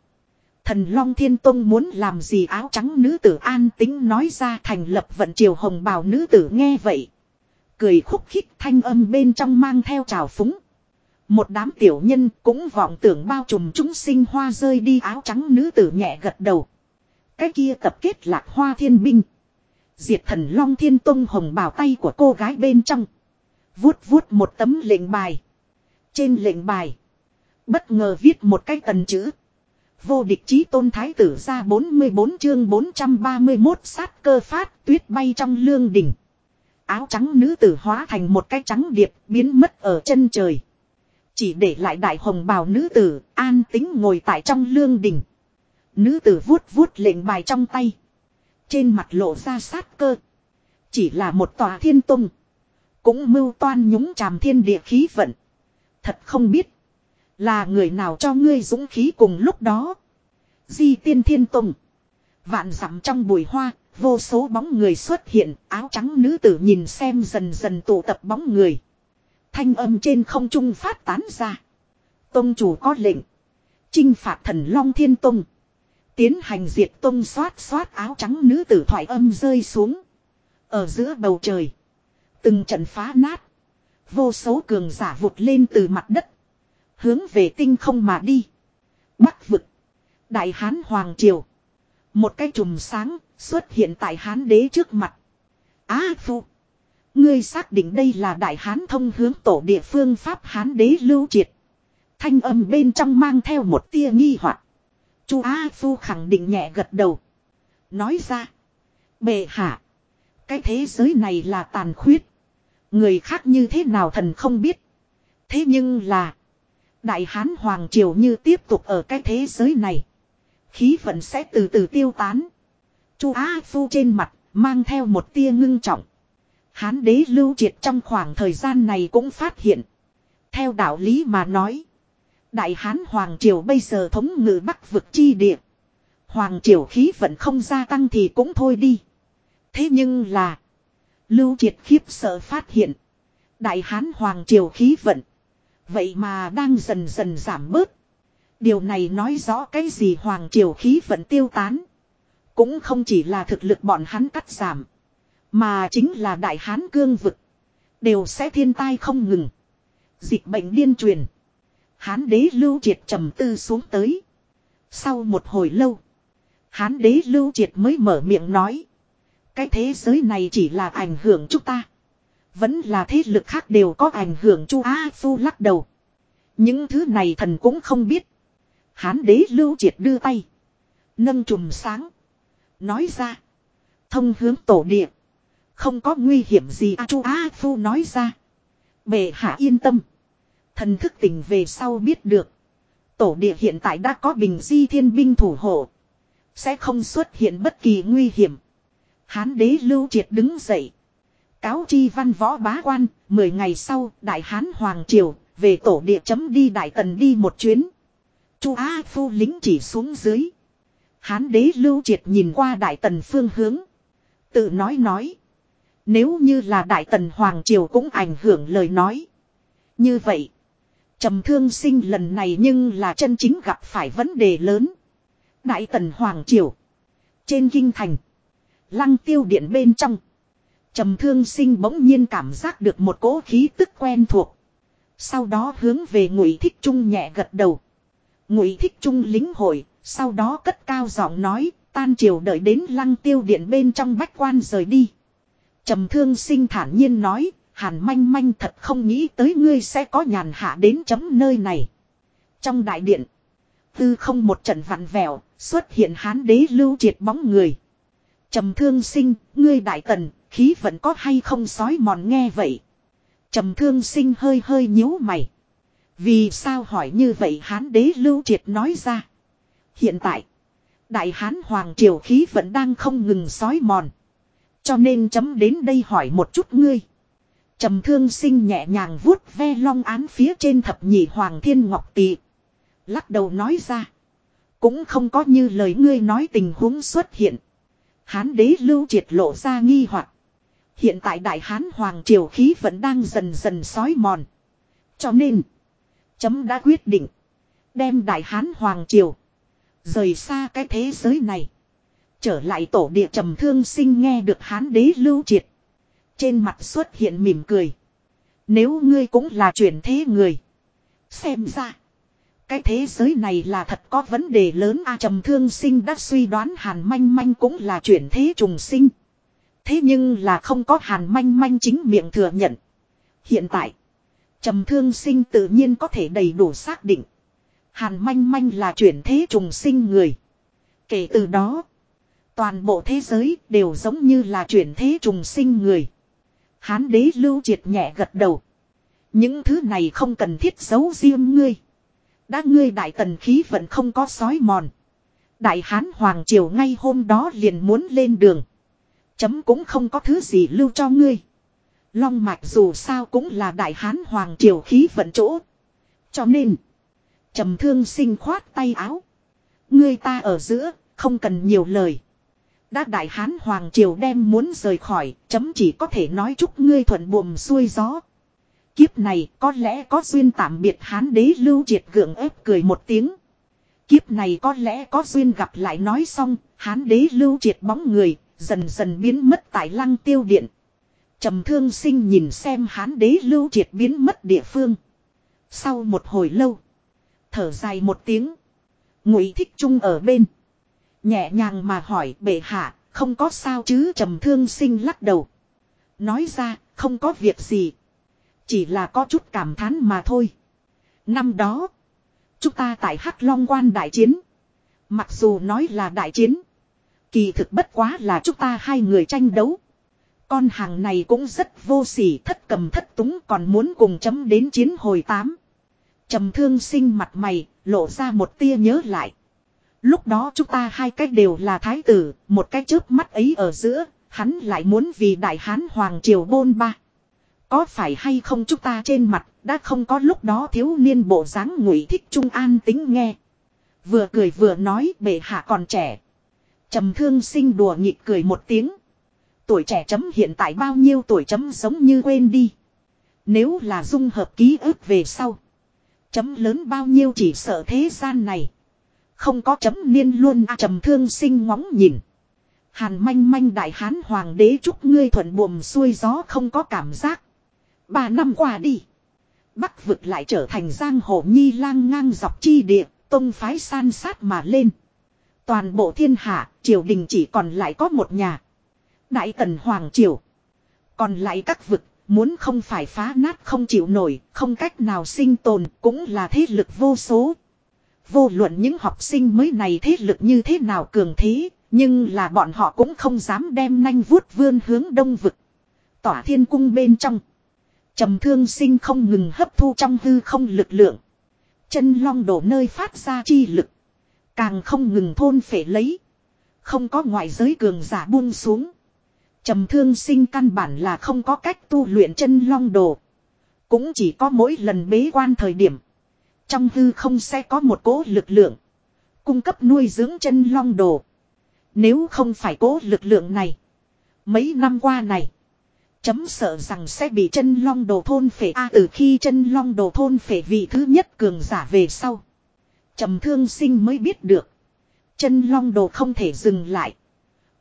Thần Long Thiên Tông muốn làm gì áo trắng nữ tử an tính nói ra thành lập vận triều hồng bào nữ tử nghe vậy. Cười khúc khích thanh âm bên trong mang theo trào phúng. Một đám tiểu nhân cũng vọng tưởng bao trùm chúng sinh hoa rơi đi áo trắng nữ tử nhẹ gật đầu. Cái kia tập kết lạc hoa thiên binh. Diệt thần long thiên tông hồng bào tay của cô gái bên trong. Vuốt vuốt một tấm lệnh bài. Trên lệnh bài. Bất ngờ viết một cái tần chữ. Vô địch chí tôn thái tử ra 44 chương 431 sát cơ phát tuyết bay trong lương đỉnh. Áo trắng nữ tử hóa thành một cái trắng điệp biến mất ở chân trời. Chỉ để lại đại hồng bào nữ tử an tính ngồi tại trong lương đỉnh. Nữ tử vuốt vuốt lệnh bài trong tay. Trên mặt lộ ra sát cơ. Chỉ là một tòa thiên tung. Cũng mưu toan nhúng tràm thiên địa khí vận. Thật không biết. Là người nào cho ngươi dũng khí cùng lúc đó. Di tiên thiên tùng. Vạn dặm trong bụi hoa, vô số bóng người xuất hiện, áo trắng nữ tử nhìn xem dần dần tụ tập bóng người. Thanh âm trên không trung phát tán ra. Tông chủ có lệnh. trinh phạt thần Long Thiên Tông. Tiến hành diệt tông xoát xoát áo trắng nữ tử thoại âm rơi xuống. Ở giữa bầu trời. Từng trận phá nát. Vô số cường giả vụt lên từ mặt đất. Hướng về tinh không mà đi. Bắc vực. Đại Hán Hoàng Triều. Một cái chùm sáng xuất hiện tại Hán đế trước mặt. Á phu. Ngươi xác định đây là Đại Hán thông hướng tổ địa phương Pháp Hán đế lưu triệt. Thanh âm bên trong mang theo một tia nghi hoặc. Chu Á Phu khẳng định nhẹ gật đầu. Nói ra. Bệ hạ. Cái thế giới này là tàn khuyết. Người khác như thế nào thần không biết. Thế nhưng là. Đại Hán Hoàng Triều như tiếp tục ở cái thế giới này. Khí vận sẽ từ từ tiêu tán. Chu Á Phu trên mặt, mang theo một tia ngưng trọng. Hán đế lưu triệt trong khoảng thời gian này cũng phát hiện. Theo đạo lý mà nói. Đại Hán Hoàng Triều bây giờ thống ngự bắc vực chi địa. Hoàng Triều khí vận không gia tăng thì cũng thôi đi. Thế nhưng là. Lưu triệt khiếp sợ phát hiện. Đại Hán Hoàng Triều khí vận. Vậy mà đang dần dần giảm bớt. Điều này nói rõ cái gì Hoàng Triều khí vận tiêu tán. Cũng không chỉ là thực lực bọn hắn cắt giảm. Mà chính là Đại Hán cương vực. Đều sẽ thiên tai không ngừng. Dịch bệnh điên truyền. Hán đế lưu triệt trầm tư xuống tới. Sau một hồi lâu. Hán đế lưu triệt mới mở miệng nói. Cái thế giới này chỉ là ảnh hưởng chúng ta. Vẫn là thế lực khác đều có ảnh hưởng chu Á Phu lắc đầu. Những thứ này thần cũng không biết. Hán đế lưu triệt đưa tay. Nâng trùm sáng. Nói ra. Thông hướng tổ địa. Không có nguy hiểm gì a chu Á Phu nói ra. Bệ hạ yên tâm. Thần thức tỉnh về sau biết được. Tổ địa hiện tại đã có bình di thiên binh thủ hộ. Sẽ không xuất hiện bất kỳ nguy hiểm. Hán đế lưu triệt đứng dậy. Cáo chi văn võ bá quan, 10 ngày sau, đại hán hoàng triều, về tổ địa chấm đi đại tần đi một chuyến. Chu a Phu lính chỉ xuống dưới. Hán đế lưu triệt nhìn qua đại tần phương hướng. Tự nói nói. Nếu như là đại tần hoàng triều cũng ảnh hưởng lời nói. Như vậy. trầm thương sinh lần này nhưng là chân chính gặp phải vấn đề lớn. Đại tần hoàng triều. Trên kinh thành. Lăng tiêu điện bên trong. Trầm thương sinh bỗng nhiên cảm giác được một cỗ khí tức quen thuộc. Sau đó hướng về ngụy thích trung nhẹ gật đầu. Ngụy thích trung lính hội, sau đó cất cao giọng nói, tan triều đợi đến lăng tiêu điện bên trong bách quan rời đi. Trầm thương sinh thản nhiên nói, hàn manh manh thật không nghĩ tới ngươi sẽ có nhàn hạ đến chấm nơi này. Trong đại điện, tư không một trận vặn vẹo, xuất hiện hán đế lưu triệt bóng người. Trầm thương sinh, ngươi đại tần, khí vẫn có hay không sói mòn nghe vậy. Trầm thương sinh hơi hơi nhíu mày. Vì sao hỏi như vậy hán đế lưu triệt nói ra. Hiện tại, đại hán hoàng triều khí vẫn đang không ngừng sói mòn. Cho nên chấm đến đây hỏi một chút ngươi. Trầm thương sinh nhẹ nhàng vuốt ve long án phía trên thập nhị hoàng thiên ngọc tỵ Lắc đầu nói ra. Cũng không có như lời ngươi nói tình huống xuất hiện. Hán đế lưu triệt lộ ra nghi hoặc Hiện tại đại hán hoàng triều khí vẫn đang dần dần sói mòn. Cho nên. Chấm đã quyết định. Đem đại hán hoàng triều. Rời xa cái thế giới này. Trở lại tổ địa trầm thương sinh nghe được hán đế lưu triệt. Trên mặt xuất hiện mỉm cười. Nếu ngươi cũng là chuyển thế người. Xem ra. Cái thế giới này là thật có vấn đề lớn a trầm thương sinh đã suy đoán hàn manh manh cũng là chuyển thế trùng sinh. Thế nhưng là không có hàn manh manh chính miệng thừa nhận. Hiện tại. Trầm thương sinh tự nhiên có thể đầy đủ xác định. Hàn manh manh là chuyển thế trùng sinh người. Kể từ đó. Toàn bộ thế giới đều giống như là chuyển thế trùng sinh người. Hán đế lưu triệt nhẹ gật đầu. Những thứ này không cần thiết giấu riêng ngươi. Đã ngươi đại tần khí vẫn không có sói mòn. Đại hán hoàng triều ngay hôm đó liền muốn lên đường. Chấm cũng không có thứ gì lưu cho ngươi. Long mạch dù sao cũng là đại hán hoàng triều khí vận chỗ. Cho nên. trầm thương sinh khoát tay áo. Ngươi ta ở giữa, không cần nhiều lời. Đã đại hán hoàng triều đem muốn rời khỏi, chấm chỉ có thể nói chúc ngươi thuận buồm xuôi gió. Kiếp này có lẽ có duyên tạm biệt hán đế lưu triệt gượng ép cười một tiếng. Kiếp này có lẽ có duyên gặp lại nói xong, hán đế lưu triệt bóng người, dần dần biến mất tại lăng tiêu điện. trầm thương sinh nhìn xem hán đế lưu triệt biến mất địa phương. Sau một hồi lâu, thở dài một tiếng. Ngụy thích trung ở bên. Nhẹ nhàng mà hỏi bệ hạ, không có sao chứ trầm thương sinh lắc đầu. Nói ra, không có việc gì. Chỉ là có chút cảm thán mà thôi. Năm đó, chúng ta tại Hắc Long quan đại chiến. Mặc dù nói là đại chiến, kỳ thực bất quá là chúng ta hai người tranh đấu. Con hàng này cũng rất vô sỉ thất cầm thất túng còn muốn cùng chấm đến chiến hồi tám. Trầm thương sinh mặt mày, lộ ra một tia nhớ lại. Lúc đó chúng ta hai cách đều là thái tử, một cái chớp mắt ấy ở giữa, hắn lại muốn vì đại hán hoàng triều bôn ba. Có phải hay không chúng ta trên mặt, đã không có lúc đó thiếu niên bộ dáng ngụy thích trung an tính nghe. Vừa cười vừa nói bệ hạ còn trẻ trầm thương sinh đùa nhịp cười một tiếng. Tuổi trẻ chấm hiện tại bao nhiêu tuổi chấm giống như quên đi. Nếu là dung hợp ký ức về sau. Chấm lớn bao nhiêu chỉ sợ thế gian này. Không có chấm niên luôn à, trầm thương sinh ngóng nhìn. Hàn manh manh đại hán hoàng đế chúc ngươi thuận buồm xuôi gió không có cảm giác. Ba năm qua đi. Bắc vực lại trở thành giang hồ nhi lang ngang dọc chi địa, tông phái san sát mà lên. Toàn bộ thiên hạ, triều đình chỉ còn lại có một nhà. Đại tần Hoàng Triều. Còn lại các vực, muốn không phải phá nát không chịu nổi, không cách nào sinh tồn, cũng là thế lực vô số. Vô luận những học sinh mới này thế lực như thế nào cường thế, nhưng là bọn họ cũng không dám đem nanh vuốt vươn hướng đông vực. Tỏa thiên cung bên trong. trầm thương sinh không ngừng hấp thu trong hư không lực lượng. Chân long đổ nơi phát ra chi lực. Càng không ngừng thôn phệ lấy. Không có ngoại giới cường giả buông xuống. Trầm thương sinh căn bản là không có cách tu luyện chân long đồ. Cũng chỉ có mỗi lần bế quan thời điểm. Trong hư không sẽ có một cố lực lượng. Cung cấp nuôi dưỡng chân long đồ. Nếu không phải cố lực lượng này. Mấy năm qua này. Chấm sợ rằng sẽ bị chân long đồ thôn phệ A à, từ khi chân long đồ thôn phệ vị thứ nhất cường giả về sau trầm thương sinh mới biết được. Chân long đồ không thể dừng lại.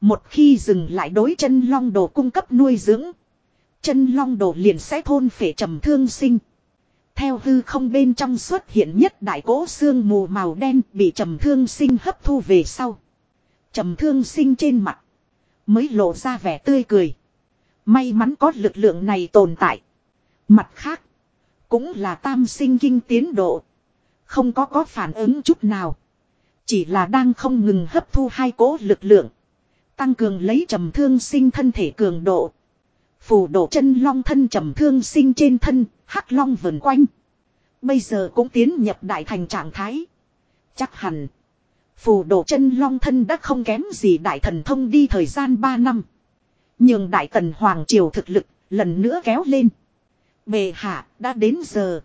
Một khi dừng lại đối chân long đồ cung cấp nuôi dưỡng. Chân long đồ liền sẽ thôn phệ trầm thương sinh. Theo hư không bên trong xuất hiện nhất đại cỗ xương mù màu đen bị trầm thương sinh hấp thu về sau. Trầm thương sinh trên mặt. Mới lộ ra vẻ tươi cười. May mắn có lực lượng này tồn tại. Mặt khác. Cũng là tam sinh kinh tiến độ. Không có có phản ứng chút nào. Chỉ là đang không ngừng hấp thu hai cỗ lực lượng. Tăng cường lấy trầm thương sinh thân thể cường độ. Phù độ chân long thân trầm thương sinh trên thân, hắc long vần quanh. Bây giờ cũng tiến nhập đại thành trạng thái. Chắc hẳn. Phù độ chân long thân đã không kém gì đại thần thông đi thời gian 3 năm. Nhưng đại tần hoàng triều thực lực, lần nữa kéo lên. Bề hạ, đã đến giờ.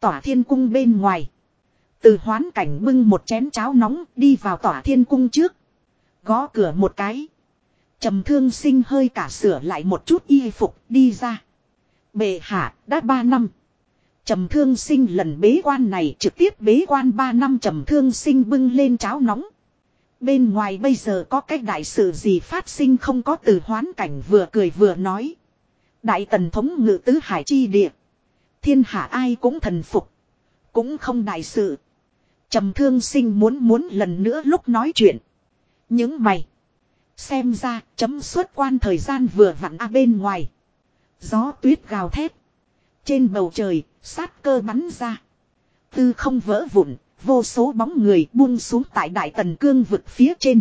Tỏa thiên cung bên ngoài. Từ hoán cảnh bưng một chén cháo nóng đi vào tỏa thiên cung trước. Gõ cửa một cái. trầm thương sinh hơi cả sửa lại một chút y phục đi ra. Bệ hạ, đã ba năm. Trầm thương sinh lần bế quan này trực tiếp bế quan ba năm trầm thương sinh bưng lên cháo nóng. Bên ngoài bây giờ có cái đại sự gì phát sinh không có từ hoán cảnh vừa cười vừa nói. Đại tần thống ngự tứ hải chi địa. Thiên hạ ai cũng thần phục. Cũng không đại sự. Trầm thương sinh muốn muốn lần nữa lúc nói chuyện. Những mày. Xem ra chấm suốt quan thời gian vừa vặn a bên ngoài. Gió tuyết gào thét. Trên bầu trời, sát cơ bắn ra. Tư không vỡ vụn, vô số bóng người buông xuống tại đại tần cương vực phía trên.